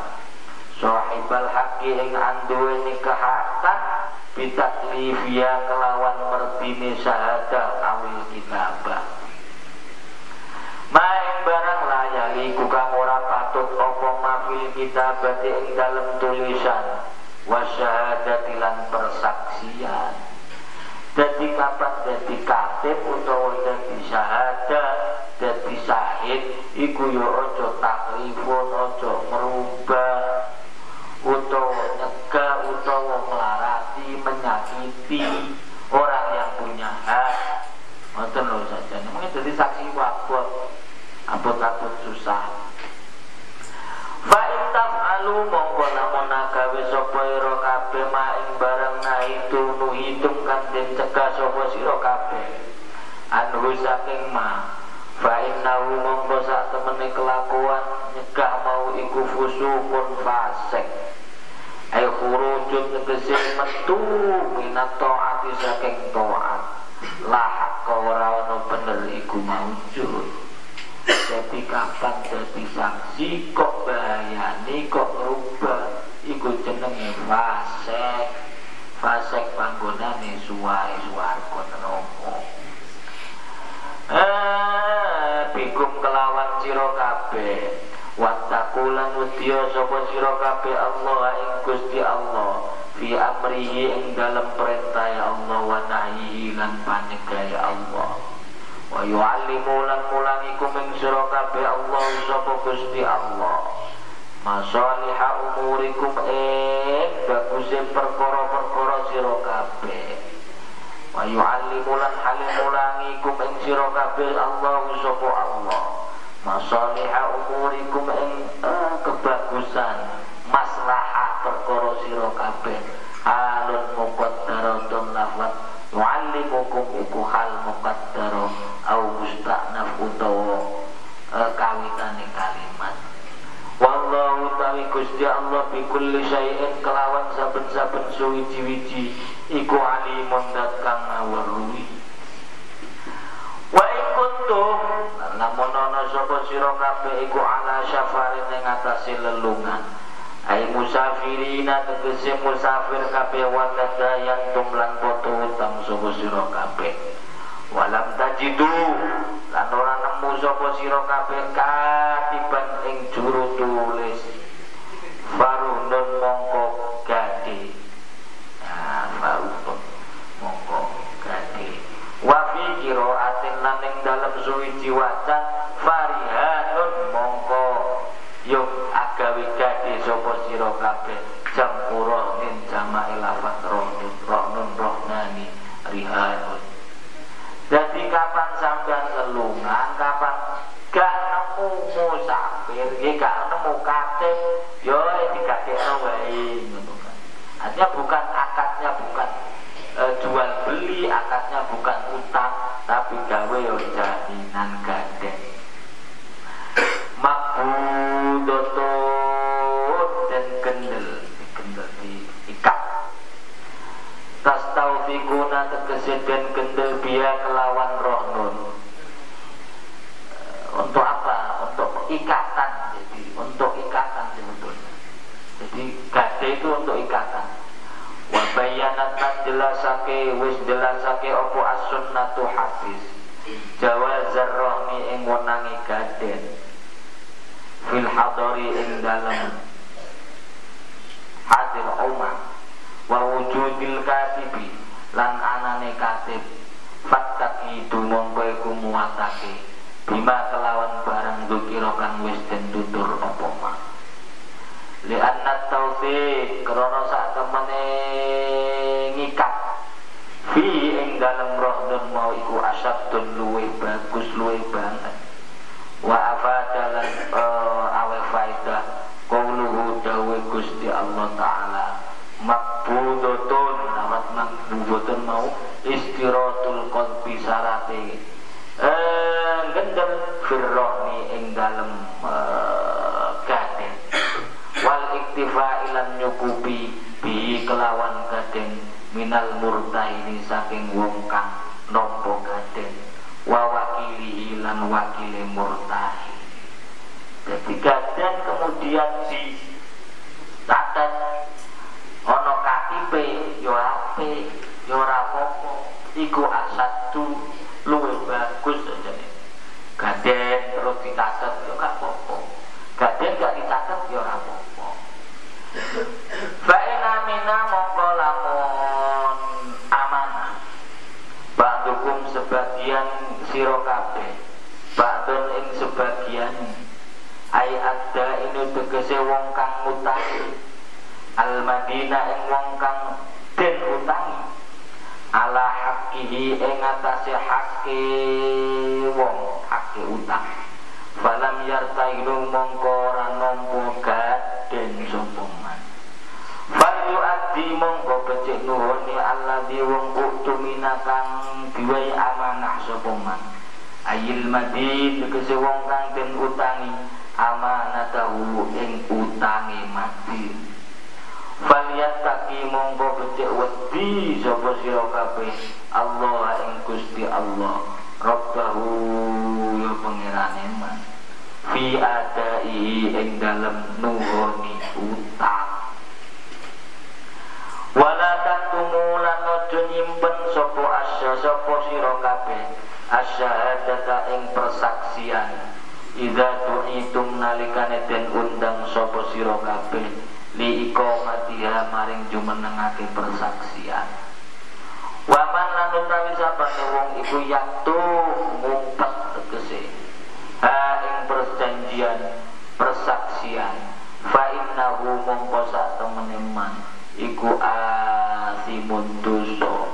sahibal haki ing anduweni kehatan bitaklifia kelawan mertini syahadah awil kitabah Maing mafil kitabah ing dalam tulisan wasyahadatilan persaksian. Jadi kapan jadi katib utawa jadi syahadah jadi syahid iku yo ojo taklifun ojo merubah utawa nyegah utawa melarati menyakiti orang yang punya hak. Ngoten lho saja mungkin jadi saksi wabot abot-abot susah Fa intaf alu mongko lamun gawe sapa ira kabeh maing barang itu nuhitung kan den cegah sapa sira kabeh. Anhu saking ma fa innahu mongko sak temene kelakuan nyegah mau iku fusukun fasik. Ay khurujun tegese metu minat taati saking taat. Lahak ora ana bener iku maujud jadi kapan jadi saksi kok bayani kok rubah? Iku jenenge fasek. Fasek panggonane suwai suwarga neraka eh bikum kelawan sira kabeh. Wattaqulan wedya sapa sira kabeh Allah ing Gusti Allah. Fi amrihi ing dalam perintah ya Allah wa nahyihi lan panegah ya Allah wa yu'allimu lan mulangikum ing sira kabeh Allah sapa Gusti Allah. Masaliha umurikum ing baguse perkara-perkara sira kabeh. Wa yu'allimu lan halim mulangikum ing sira kabeh Allah sapa Allah. Masaliha umurikum ing eh, kebagusan maslahah perkara sira kabeh. Halun muqaddaratun lafat Mu'allimukum iku hal muqaddaro au musta'naf utawa e, kawitane kalimat. Wallahu tawi Gusti Allah bi kulli syai'in kelawan saben-saben suwiji-wiji iku alimun kang ngawruhi Wa in kuntum lamun ana sapa sira kabeh iku ala syafarin ing atase lelungan. Ai musafirina tegese musafir kabeh wa tadayan tumlan foto utang sapa sira kabeh. Walam tajidu lan ora nemu sapa sira kabeh katiban ing juru tulis. Farunun mongko dan kendel biya kelawan rohnun eh, untuk apa? untuk ikatan jadi untuk ikatan sebetulnya jadi gade itu untuk ikatan. Wabayanatan jelasake wis jelasake opo as-sunnatu hadis. Jawazar rohni ing wenangi gaden fil ing dalam hadir umar. Wa wujudil lan anane katib fattaki dumong kowe kumuwatake bima kelawan barang dukira kang wis den tutur apa ma. Li anna taufiq krana sak temene ngikat. Fi ing dalem roh mau iku asyadun luwih bagus luwih banget. Wa afadalan uh, awe faidah qauluhu dawe Gusti Allah taala makbudotun makbudotun mau istiratul qalbi sarate eh gendel firrohni ing dalem uh, gaden wal iktifa ilan nyukupi bi kelawan gaden minal murtaini saking wong kang nampa gaden wa wakili lan wakile murtahi. Jadi kemudian di iku asatu luwe bagus aja nih gaden terus dicatat ya gak apa-apa. Gaden gak dicatat ya ora apa-apa. Fa'ina mina mongko lamun amanah. Ba'dukum sebagian siro kabeh. Ba'dun ing sebagian. Ay ada ini tegese wong kang mutangi Al Madinah ing wong kang den utangi ala hakihi ing atase hakke wong hakke utang. Falam yartailu mongko ora nampa gaden sapa man. Fal yuaddi mongko becik nuhuni alladhi wong utumina kang diwai amanah sapa man. Ayil madi tegese wong kang den utangi amanatahu ing utangi mati Faliyat taki mongko becek wedi sapa sira kabeh? Allah ing Gusti Allah. Rabbahu ya pangerane man fi adai ing dalem nuhoni utang. Wala taktumu lan aja nyimpen sapa asya sapa sira kabeh? Asyhadata ing persaksian. Ida tu'itum nalikane den undang sapa sira kabeh li iqamatiha maring jumenengake persaksian. Waman lan utawi sabane wong iku yaktu ngumpet tegese. Ha ing perjanjian persaksian. Fa innahu mongko sak temene man iku asimun dosa.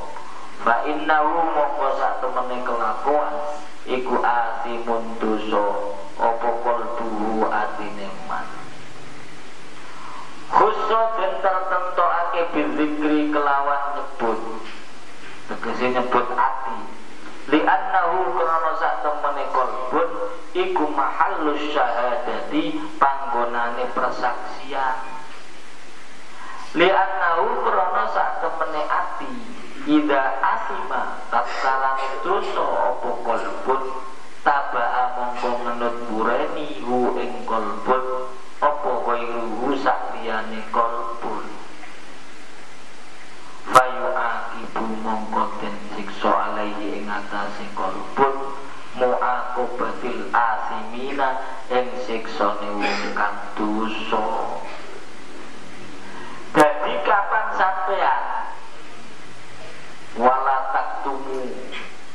Fa innahu mongko sak temene kelakuan iku asimun dosa bizikri kelawan nyebut. Tegese nyebut ati. Li annahu krana sak temene kolbun iku mahallus syahadati panggonane persaksian. Li annahu krana sak temene ati ida asima tatkala dosa apa kolbun tabaa mongko ngenut bureni hu ing kolbun apa ghairuhu sakliyane kolbun fayu akibu mongko den siksa alaihi ing atase kolbun muakobatil asimina ing siksane wong kang dosa. Jadi kapan sampean wala taktumu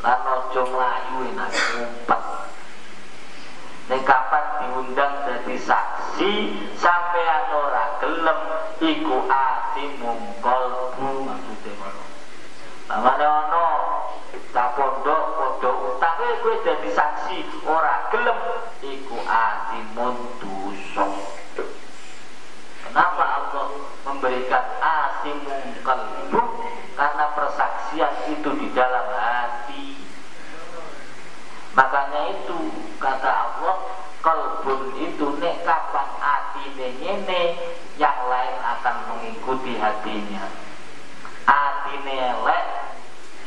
lan aja mlayu enak ngumpet. Nek kapan diundang jadi saksi sampai ora gelem iku asimum kolbu maksudnya ngono. Namane tak pondok pondok utang kowe jadi saksi ora gelem iku asimun dosa. Kenapa Allah memberikan asimum kalbu? Karena persaksian itu di dalam hati. Makanya itu kata Allah kalbun itu nek kapan hati ngene yang lain akan mengikuti hatinya hati elek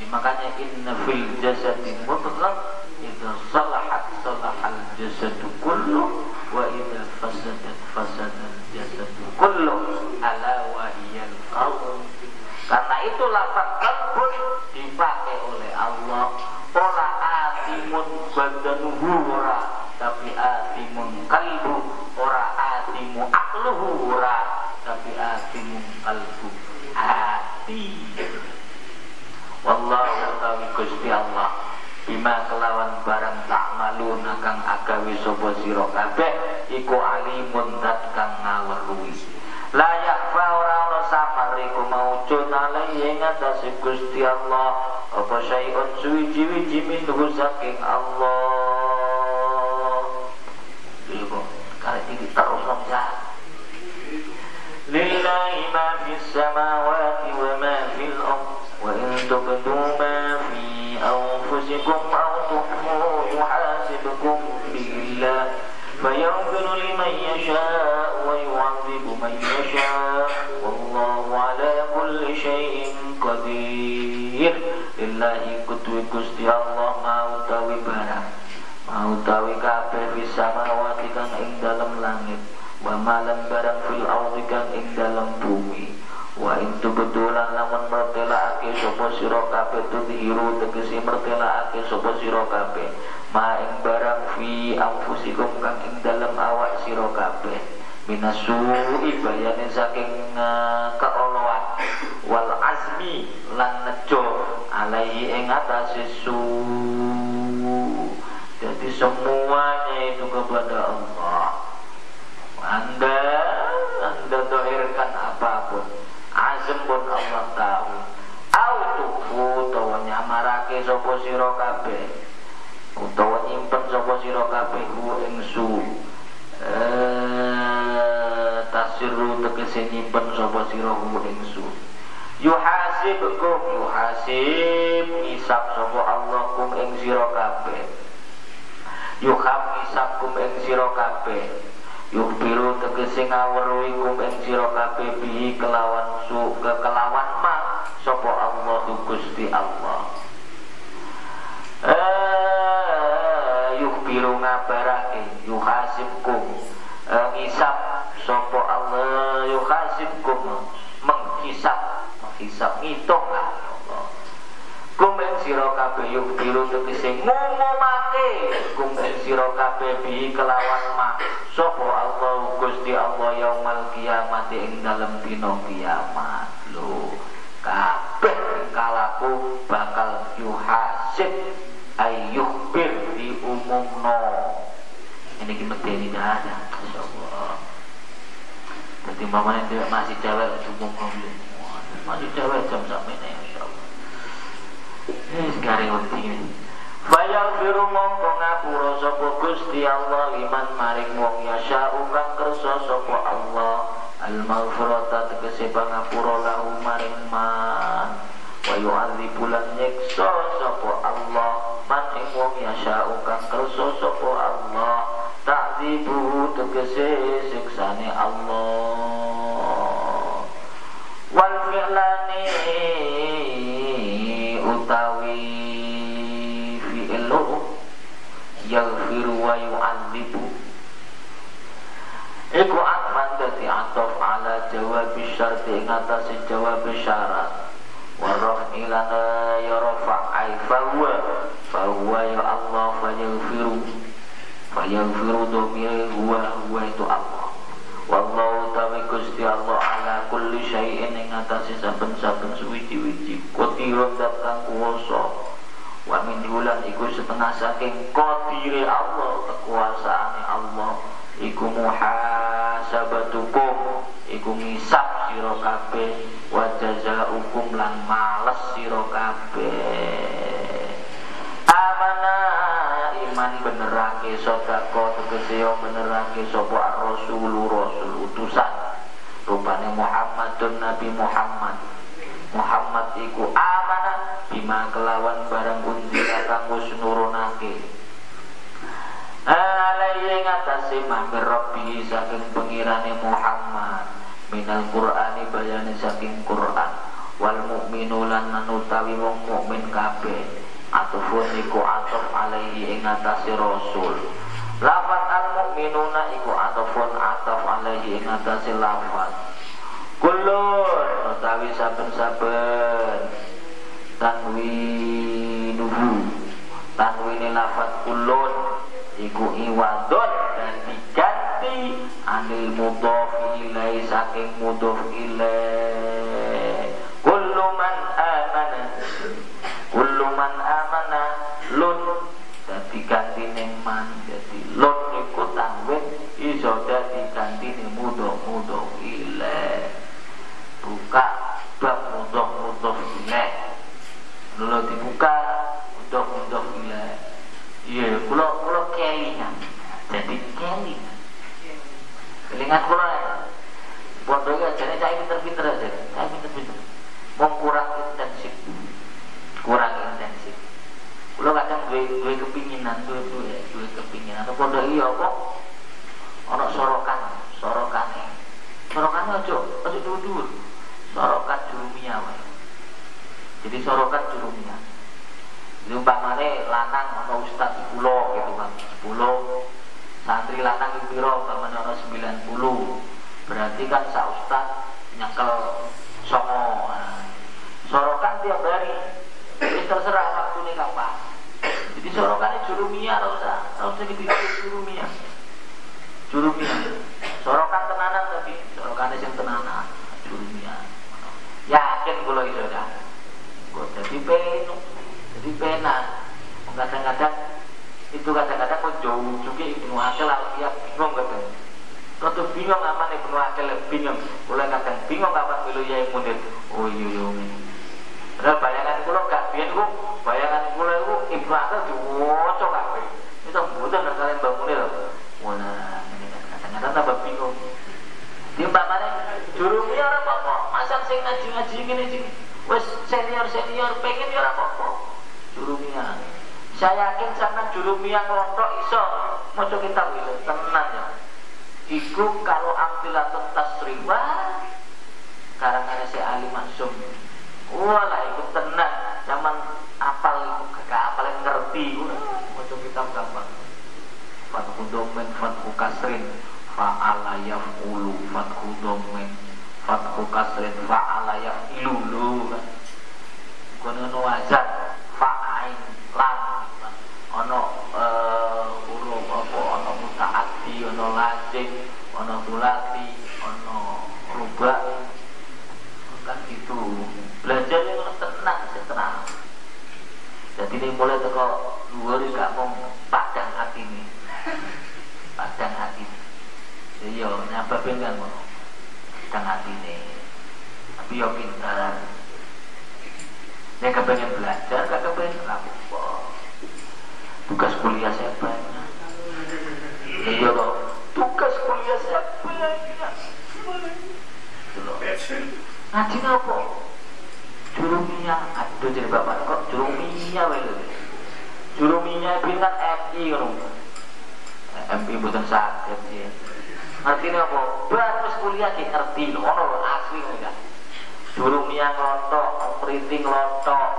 makanya inna fil jasadi mutlaq itu salahat salahal jasadu kullu wa idza fasadat fasadat jasadu kullu ala wa hiyal karena itu lafaz kalbun dipakai oleh Allah. Ora atimun badanuhu ora tapi atimun kalbu ora atimu akluhu ora tapi atimun kalbu hati wallahu tawi Gusti Allah bima kelawan barang tak malu agawi sapa sira kabeh iku alimun dat kang ngaweruhi layak fa ora ana samar iku maujud alaihi ing atase Gusti Allah. Apa syai'un suwiji-wiji minhu saking Allah. Ibu, kali ini terus ya. Lillahi ma fis samawati wa ma fil ard wa in tubdu ma فيغفر لمن يشاء ويعذب من يشاء والله على كل شيء قدير lillahi kutuwi gusti Allah mau tawi barang mau tawi kabeh bisa mawati kang ing dalam langit wa malam barang fil ardi kang ing dalam bumi wa in betulan lamun mertela mertelaake sapa sira kabeh tudhiru tegese mertelaake sapa sira kabeh ma ing barang fi anfusikum kang ing dalem awak sira kabeh. Minasu'i bayane saking uh, wal azmi lan nejo alaihi ing atase su. Jadi semuanya itu kepada mukminu lan manutawi wong mukmin kabeh atufun iku atuf alaihi ing atase rasul. Lafat al mukminuna iku atufun atuf alaihi ing atase lafat. Kulun utawi saben-saben. Tanwinuhu. Tanwini lafat kulun iku iwadon dan diganti anil mudhof ilai saking mudhof ilai kullu man amana lun dan diganti ning man jadi lun iku tanwin iso dadi ganti ning mudhof mudhof ilai buka bab mudah ilaih lalu dibuka mudah ilaih iya kulo kulo kelingan jadi kelingan kelingan kulo pondoknya jadi saya pinter-pinter aja. Saya pinter-pinter. Mau kurang intensif. Kurang kulo kadang dua dua kepinginan dua dua dua kepinginan. Pondok iya kok ono sorokan sorokan sorokan aja aja dulu-dulu sorokat jurumia jadi sorokat jurumia ini umpamane lanang ono ustad 10 gitu kan 10 santri lanang itu piro umpamane ono 90 berarti kan sa ustad nyekel songo. Nah, sorokan tiap jurumia ora usah ora usah dipikir jurumia. Jurumia. Sorokan tenanan tapi sorokan sing tenanan jurumia. Yakin kula iso dah kok jadi penu jadi pena kadang-kadang itu kadang-kadang kok jauh juga ibnu akil ya bingung kadang. Kau bingung apa nih ibnu akil bingung. Mulai kadang bingung kapan milu ya munir oh iya iya ini Padahal bayangan kula gak biyen ku bayangan kula iku ibnu akil diwaca kabeh. Itu mboten kalian bangunnya lho. Kan kadang-kadang tambah bingung. Di mana jurumnya orang apa Masa sing ngaji-ngaji gini sing wes senior-senior pengen ya ora apa-apa. Jurumia. Saya yakin sampean jurumia kelompok iso maca kitab itu tenang ya. Iku kalau ampilatun tasriwa karangan si Ali Maksum Walah ikut tenang ngerti maca kitab gampang. Fathu domen, fathu kasrin, fa'ala yaf'ulu, fathu domen, fathu kasrin, fa'ala yaf'ilu lu kan. Kono wazan, fa'ain, lam, ono huruf apa ono mutaati ono lazim ono tulati ono rubah kan gitu belajar yang tenang tenang jadi ini mulai teko luar gak mau padang hati ini padang hati iya nyapa kan mau padang hati ini tapi yo pintar saya kepengen belajar gak kepengen apa tugas kuliah saya banyak iya loh tugas kuliah saya banyak ngaji apa jurumia aduh jadi bapak kok jurumia wae jurumia ngono MI bukan sakit ya. Ngerti apa? Bagus kuliah ki ngerti lho ono asli ngono kan jurumia ngelontok meriting ngelontok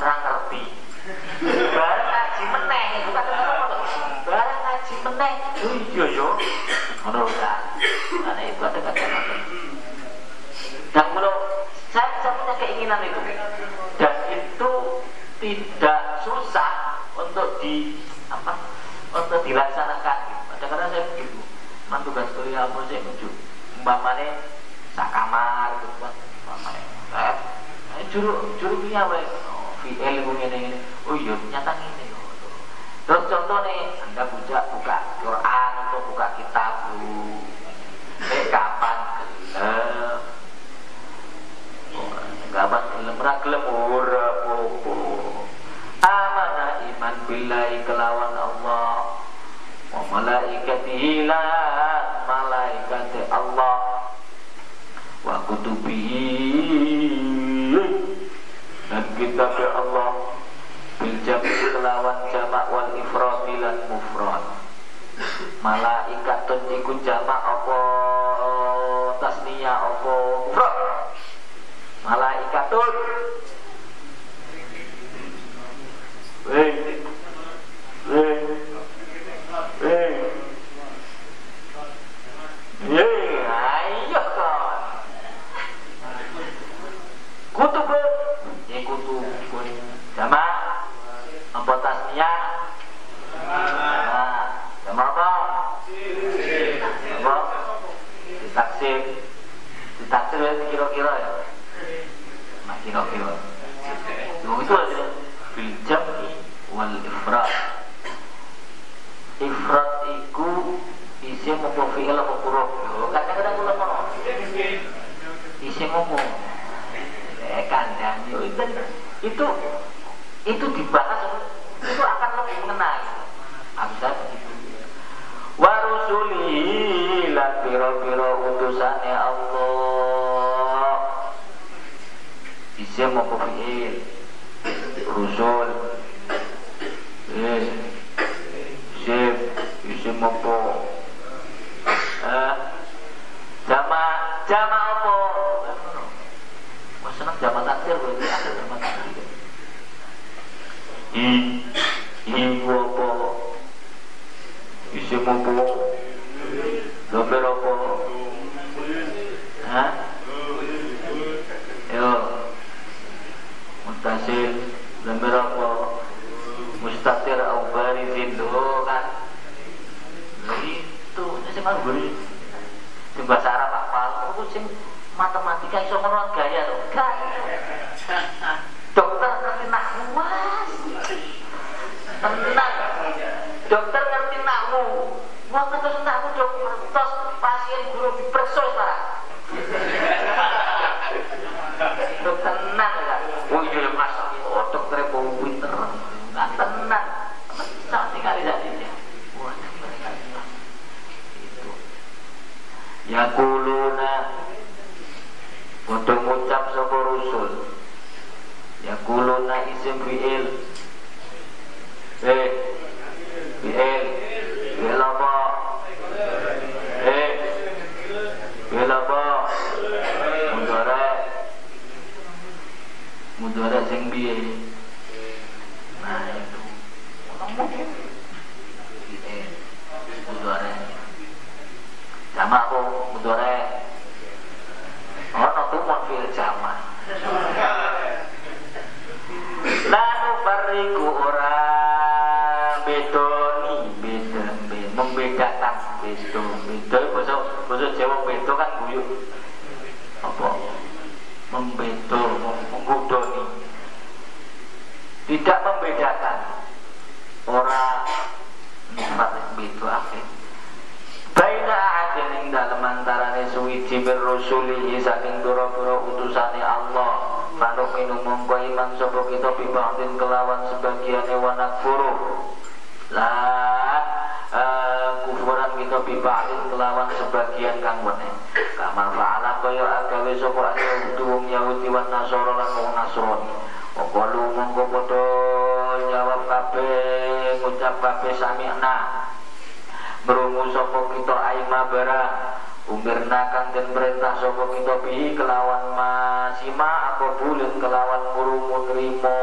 orang ngerti. Barang ngaji meneh. Apa barang ngaji meneh. Oh iya yo ono kan karena itu ada kata-kata dan menurut saya, saya punya keinginan itu. Dan itu tidak susah untuk di untuk dilaksanakan. Kadang-kadang saya begitu man tugas kuliah apa saya menuju umpamanya sak kamar gitu kan umpamanya. Eh juru juru apa VL itu ini ini oh iya nyata ini terus contoh nih anda buka buka Quran atau buka kitab dulu. Eh kapan gelap kapan gelap ra gelap ora apa amana iman billahi kelawan Allah malaikatihi lan malaikat Allah. Wa kutubihi. Dan kitab Allah. Bil jami kelawan jamak wal ifrad lan mufrad. Malaikatun iku jamak apa? Tasniyah apa? Mufrad. Malaikatun Hei Hei Hei Ayo kan Kutubun Ya kutubun Sama Apa tasnya Sama apa Apa Ditaksir Ditaksir kira-kira ya. Nah kira-kira. Itu aja Bil jam'i wal ifrat Ifrat iku Isi apa fi'il apa huruf Kadang-kadang kula ngono Isi ngomong Eh kandang. Itu Itu Itu dibahas Itu akan lebih mengenal Bisa begitu Wa rusulihi lan piro-piro utusane Allah. Isim apa fi'il? Rusul. Isim Isim apa? Eh Jama Jama apa? Wah senang jama takdir Wah ada jama takdir. I Ibu apa? Isim apa Goblok apa? Hah? Yo. Mutasil lembar apa? Mustatir au barizin kan. Itu sing mah beri. Sing bahasa Arab hafal, aku sing matematika iso ngerot gaya lho. Dokter ngerti nahwu mas. Tenang. Dokter ngerti nahwu. Wong terus nahwu dokter pasien guru diperso Pak. Dokter tenang ya oh iya mas oh dokter mau pinter? Nggak tenang. Sama tinggal di hatinya wah mereka itu ya kuluna. Untuk ngucap sapa rusul ya kuluna isim fi'il. Eh fi'il apa eh fi'il apa mudhara mudhara sing piye nah itu mungkin fi'il mudhara sama apa mudhara ono tuh fil jama lalu fariku ora bedoni beda be- membedakan bedo beda bahasa bahasa Jawa bedo kan guyuk apa membedo menggudoni tidak membedakan. Ora nifat bedo akhir. Baina ahadin ing dalem antarane suwiji mir rusulihi saking pira-pira utusane Allah. Manuk minum mongko iman sapa kita bibangtin kelawan sebagiane wanak furu lan eh, kufuran kita bibangtin kelawan sebagian kang wene kamal fa'ala kaya agawe sapa Yahudi wong Yahudi wan Nasara lan wong Nasrani. Wakalu mongko padha jawab kabeh ngucap kabeh sami'na. Merungu sopo kita aima barang Umirna kang den perintah sopo kita bihi kelawan masima apa bulan kelawan ngurungu nrimo.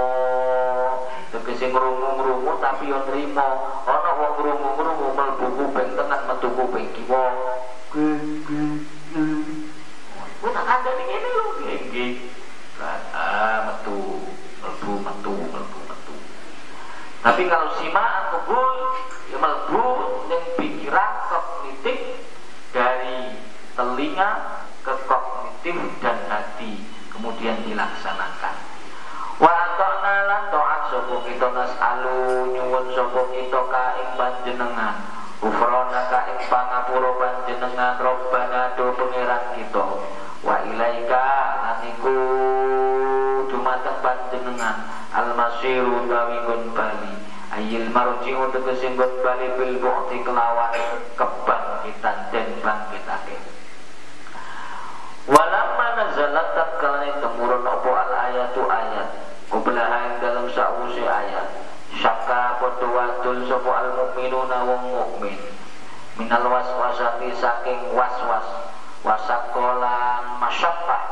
Tegesi ngurungu ngurungu tapi yo nrimo. Ono wong ngurungu ngurungu melbu kuping tengah metu kuping kiwa Ku tak ada di ini lho Genggi Ah metu Melbu metu melbu metu Tapi kalau simaan kebul ya melbu yang pikiran kognitif dari telinga ke kognitif dan hati kemudian dilaksanakan. Wa lan ta'at sapa kita nasalu nyuwun sapa kita ka ing panjenengan. Ufrona ka ing pangapura panjenengan Rabbana do pangeran kita. Ilaika lan iku dumateng panjenengan al-masiru tawingun bali. Ayil marji'u tegese bali bil bu'ti kelawan kebangkitan dan bangkitake walamma nazalat tatkala temurun apa al ayatu ayat. Kublaha dalam sausi ayat. Syaka padha wadul sapa al mukminuna wong mukmin minal waswasati saking waswas wasakolan masyaqqah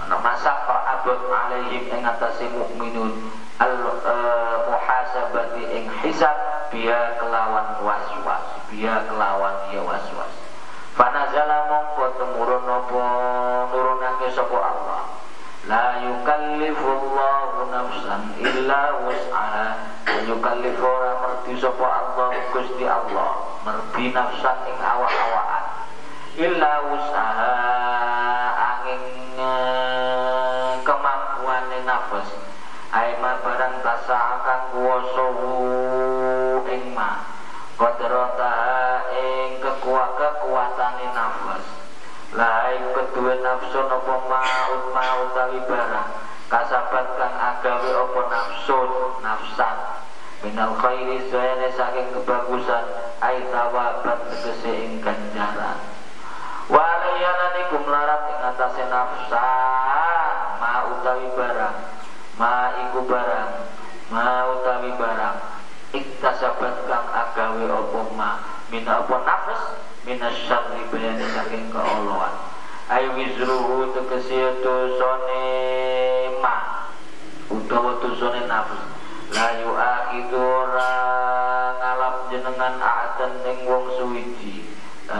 ana masyaqqah abad alaihim ing atase mukminun al uh, muhasabati ing hisab biya kelawan waswas biya kelawan ya waswas. Fanazala mongko temurun apa nurunake sapa Allah. La yukallifullahu nafsan illa wus'aha. Yukallifu ora merti sapa Allah Gusti Allah. Merti nafsan ing awak-awakan illa wus'aha angin kemampuane nafas. Aima barang tasa akan kuasa ing ma Kodrata ing kekuat kekuatan nafas. Lain kedua nafsu nopo maut maut tawi barang. Kasabat kang agawe opo nafsu? Nafsan. Minal khairi suene saking kebagusan Aitawabat tegese ing ganjaran Walayanan iku melarat ing atase nafsan Ma utawi barang. Ma iku barang. Ma utawi barang. Iktasabat kang agawe apa ma? Min apa nafas? Min asyarri bayani saking keoloan. Ay wizruhu tegesi dosane ma. Utawa dosane nafas. La yu'akidu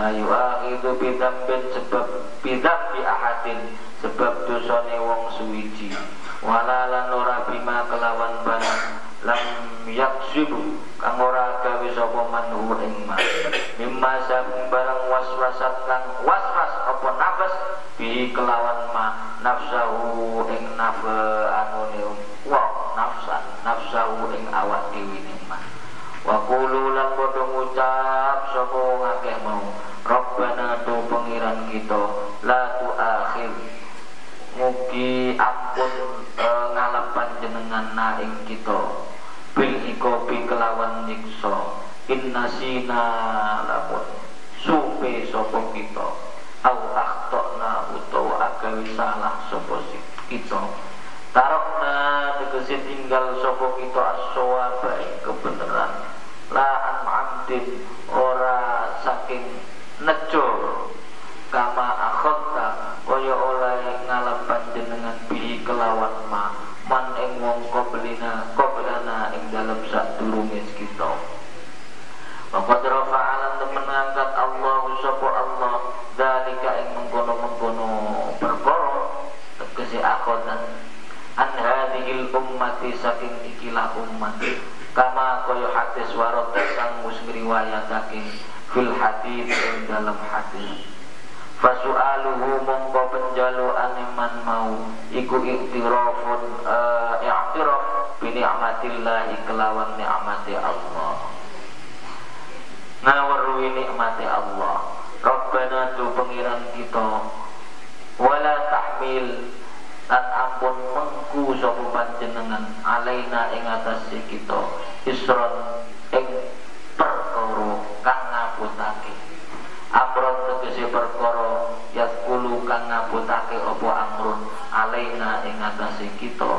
la yu'akidu bidambin sebab bidam bi ahadin sebab dosane wong suwiji. Wala lan ora bima kelawan barang lam yaksibu kang ora gawe sapa manhu ing jenengan na ing kita. Bil ikobi kelawan nyiksa. Inna sina lamun supe sapa kita. Au akhtona utawa agawi salah sapa kita. Tarokna tegese tinggal sapa kita as-sawaba kebenaran. La an ora saking nejo ummati saking ikilah umat. Kama kaya hadis warata kang wis ngriwayatake fil hadis ing dalam hadis. Fasu'aluhu mongko penjalu animan mau. Iku iktirafun uh, i'tiraf bi ni'matillah kelawan nikmati Allah. Ngaweruhi nikmati Allah. Rabbana tu pengiran kita. Wala tahmil ampun mengku sapa panjenengan? Alaina ing atas kita. Isron ing perkara kang ngabutake amron tegese perkara yaskulu kang ngabutake apa amrun? Alaina ing atase kita.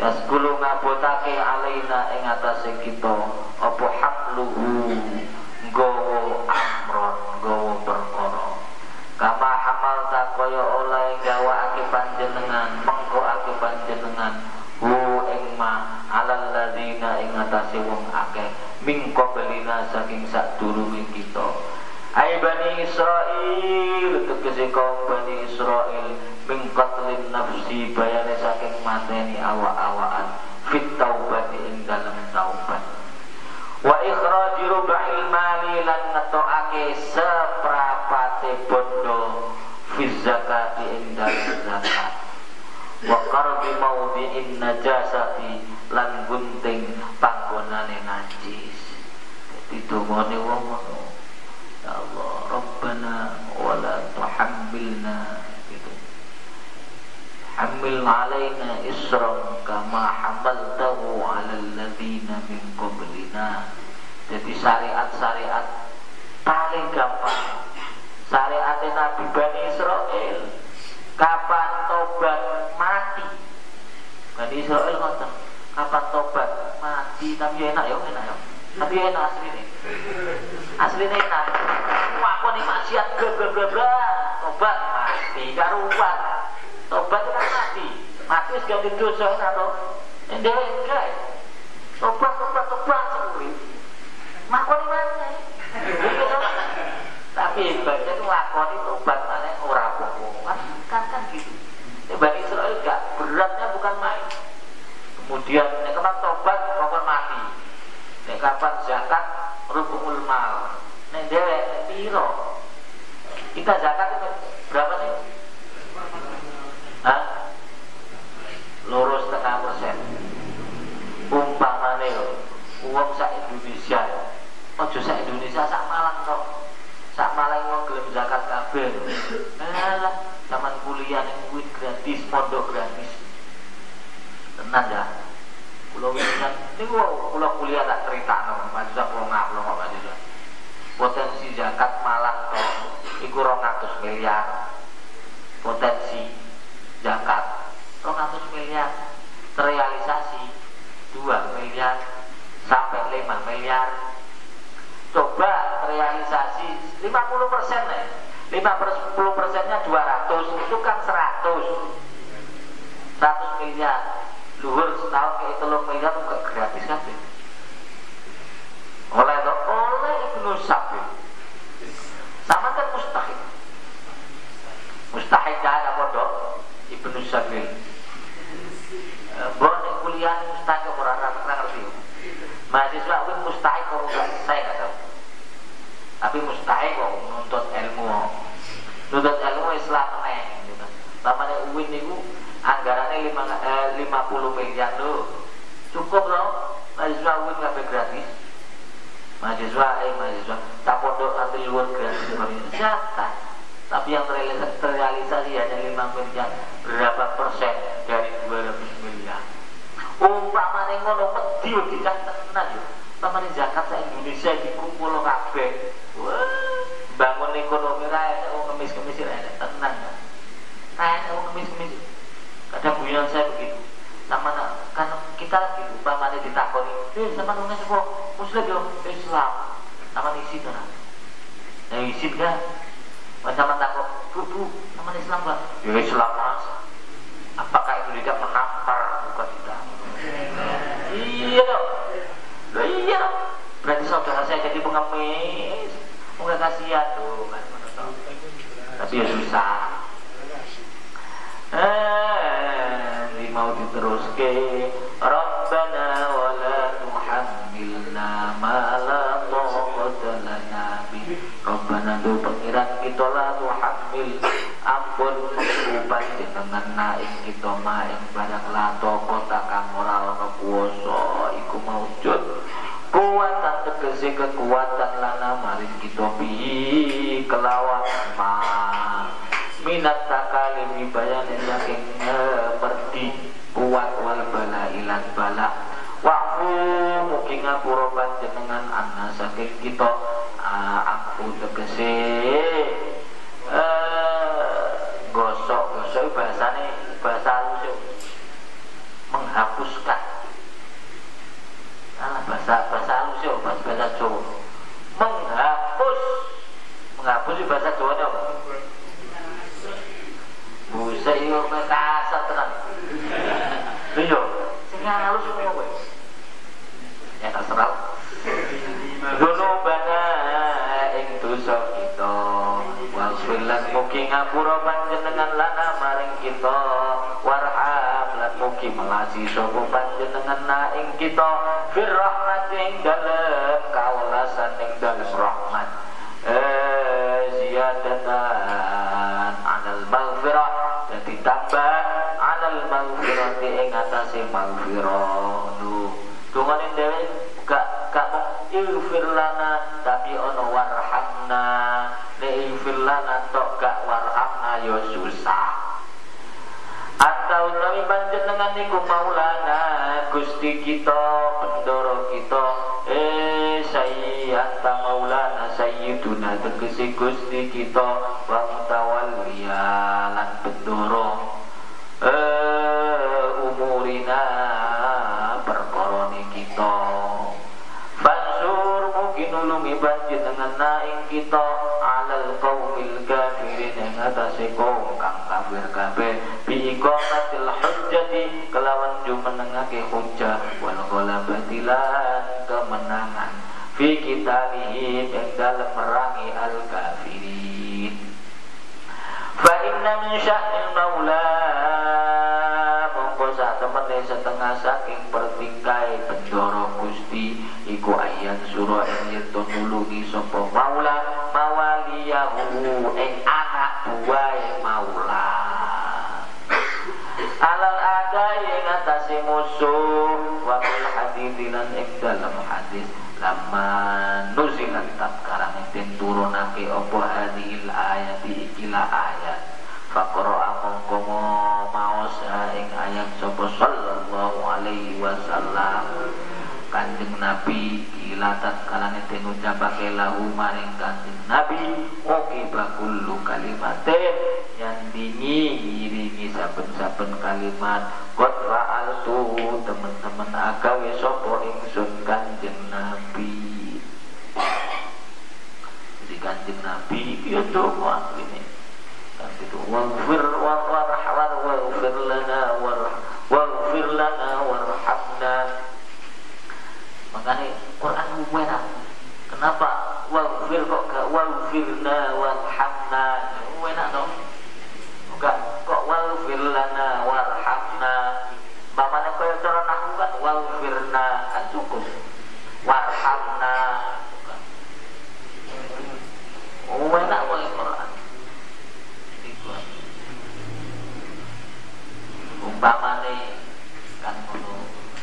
Yaskulu ngabutake alaina ing atase kita. Apa hamluhu gowo amron gowo perkara kama hamal tak kaya oleh gawa ake panjenengan mengko ake panjenengan hu ing ma alal ladina ing atase wong akeh. Min qablina saking sadurunge kita. Hai Bani Israel Tegesi kaum Bani Israel Min qatlin nafsi Bayani saking mateni awa-awaan Fit taubati ing dalam taubat. Wa ikhraji rubahil mali Lan ngetoake seprapate bondo Fit zakati ing dalam zakat. Wa qarbi maudhi'in najasati Lan gunting panggonane najis. Jadi dungane wong Ya Allah Rabbana wala tuhammilna gitu. Hamil alaina isram kama hamaltahu ala alladhina min qablina. Jadi syariat-syariat paling gampang. Syariat Nabi Bani Israel Kapan tobat mati? Bani Israel ngoten Kapan tobat mati? Tapi enak ya enak ya. Tapi enak asli nih enak. Wakon ini maksiat? Gebra tobat mati karuan tobat kan mati. Mati wis ganti dosa to? Ndek enggak tobat tobat tobat sekali makoni mati? Tapi ibaratnya itu lakoni tobat mana orang bohongan kan kan gitu. Bani Israel enggak beratnya bukan main. Kemudian nek kapan tobat kapan mati? Nek kapan zakat rubul mal. Nek dewek piro? Kita zakat itu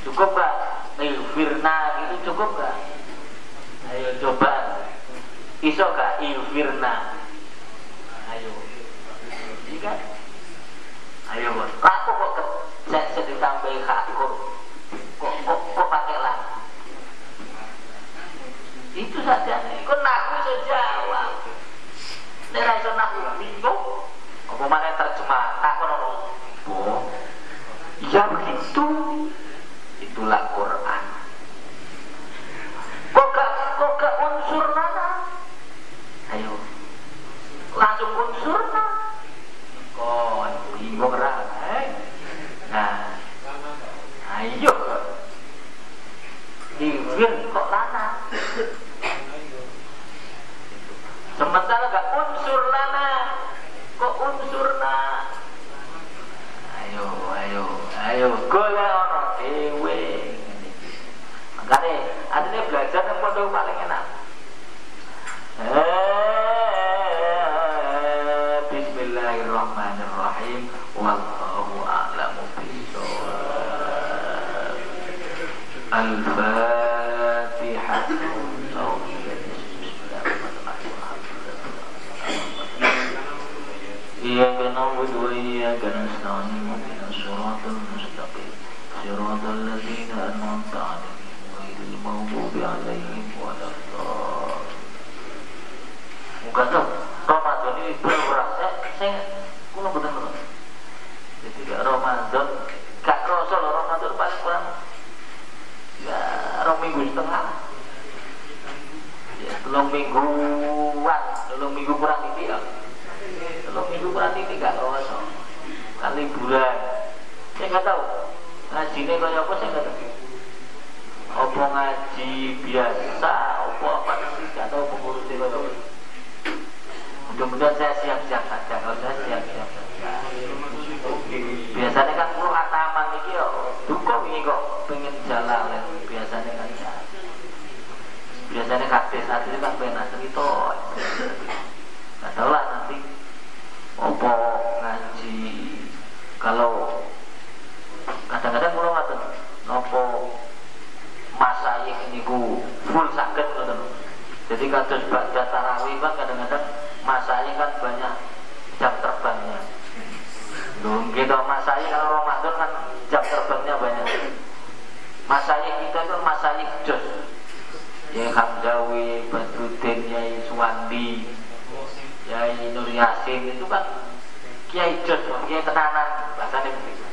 cukup gak firna itu cukup gak ayo coba. Iso gak ilfirna iya, ayo. Ini ayo bos laku kok ke ditambahi hak kok kok kok, kok pakai lah? Itu saja. Kok naku saja awal ini rasa naku ya bingung apa mana terjemah? Tak orang oh. Iya begitu itulah Quran pondok paling enak eh, Bismillahirrahmanirrahim wallahu a'lamu al-fatihah إياك نعبد وإياك نستعين اهدنا الصراط المستقيم صراط الذين أنعمت عليهم غير المغضوب عليهم kulo betul betul. Jadi gak Ramadan, gak kerasa Ramadan paling kurang ya rong minggu setengah. Ya, telung mingguan, telung minggu kurang ini ya. Kalau minggu berarti tiga kerasa. Kan liburan saya nggak tahu. Ngaji ini kayak apa saya nggak tahu. Apa ngaji biasa apa apa sih nggak tahu pengurusnya kayak apa mudah-mudahan saya siap-siap saja kalau saya siap-siap saja biasanya kan perlu ataman ini ya duka ini kok pengen jalan biasanya kan ya. Biasanya kakek saat itu kan pengen asli toh nggak tahu lah nanti opo ngaji. Kalau kadang-kadang kalau ngaten nopo masayik ini ku full sakit jadi kados baca tarawih kan kadang-kadang masayik kan banyak jam terbangnya. Loh, gitu. Masayik kalau Ramadan kan jam terbangnya banyak. Masayik kita kan masayik jos ya Hamdawi, Badruddin, Yai Suwandi Kiai Nur Yasin itu kan Kiai Jos, Kiai tenanan. Bahasanya begitu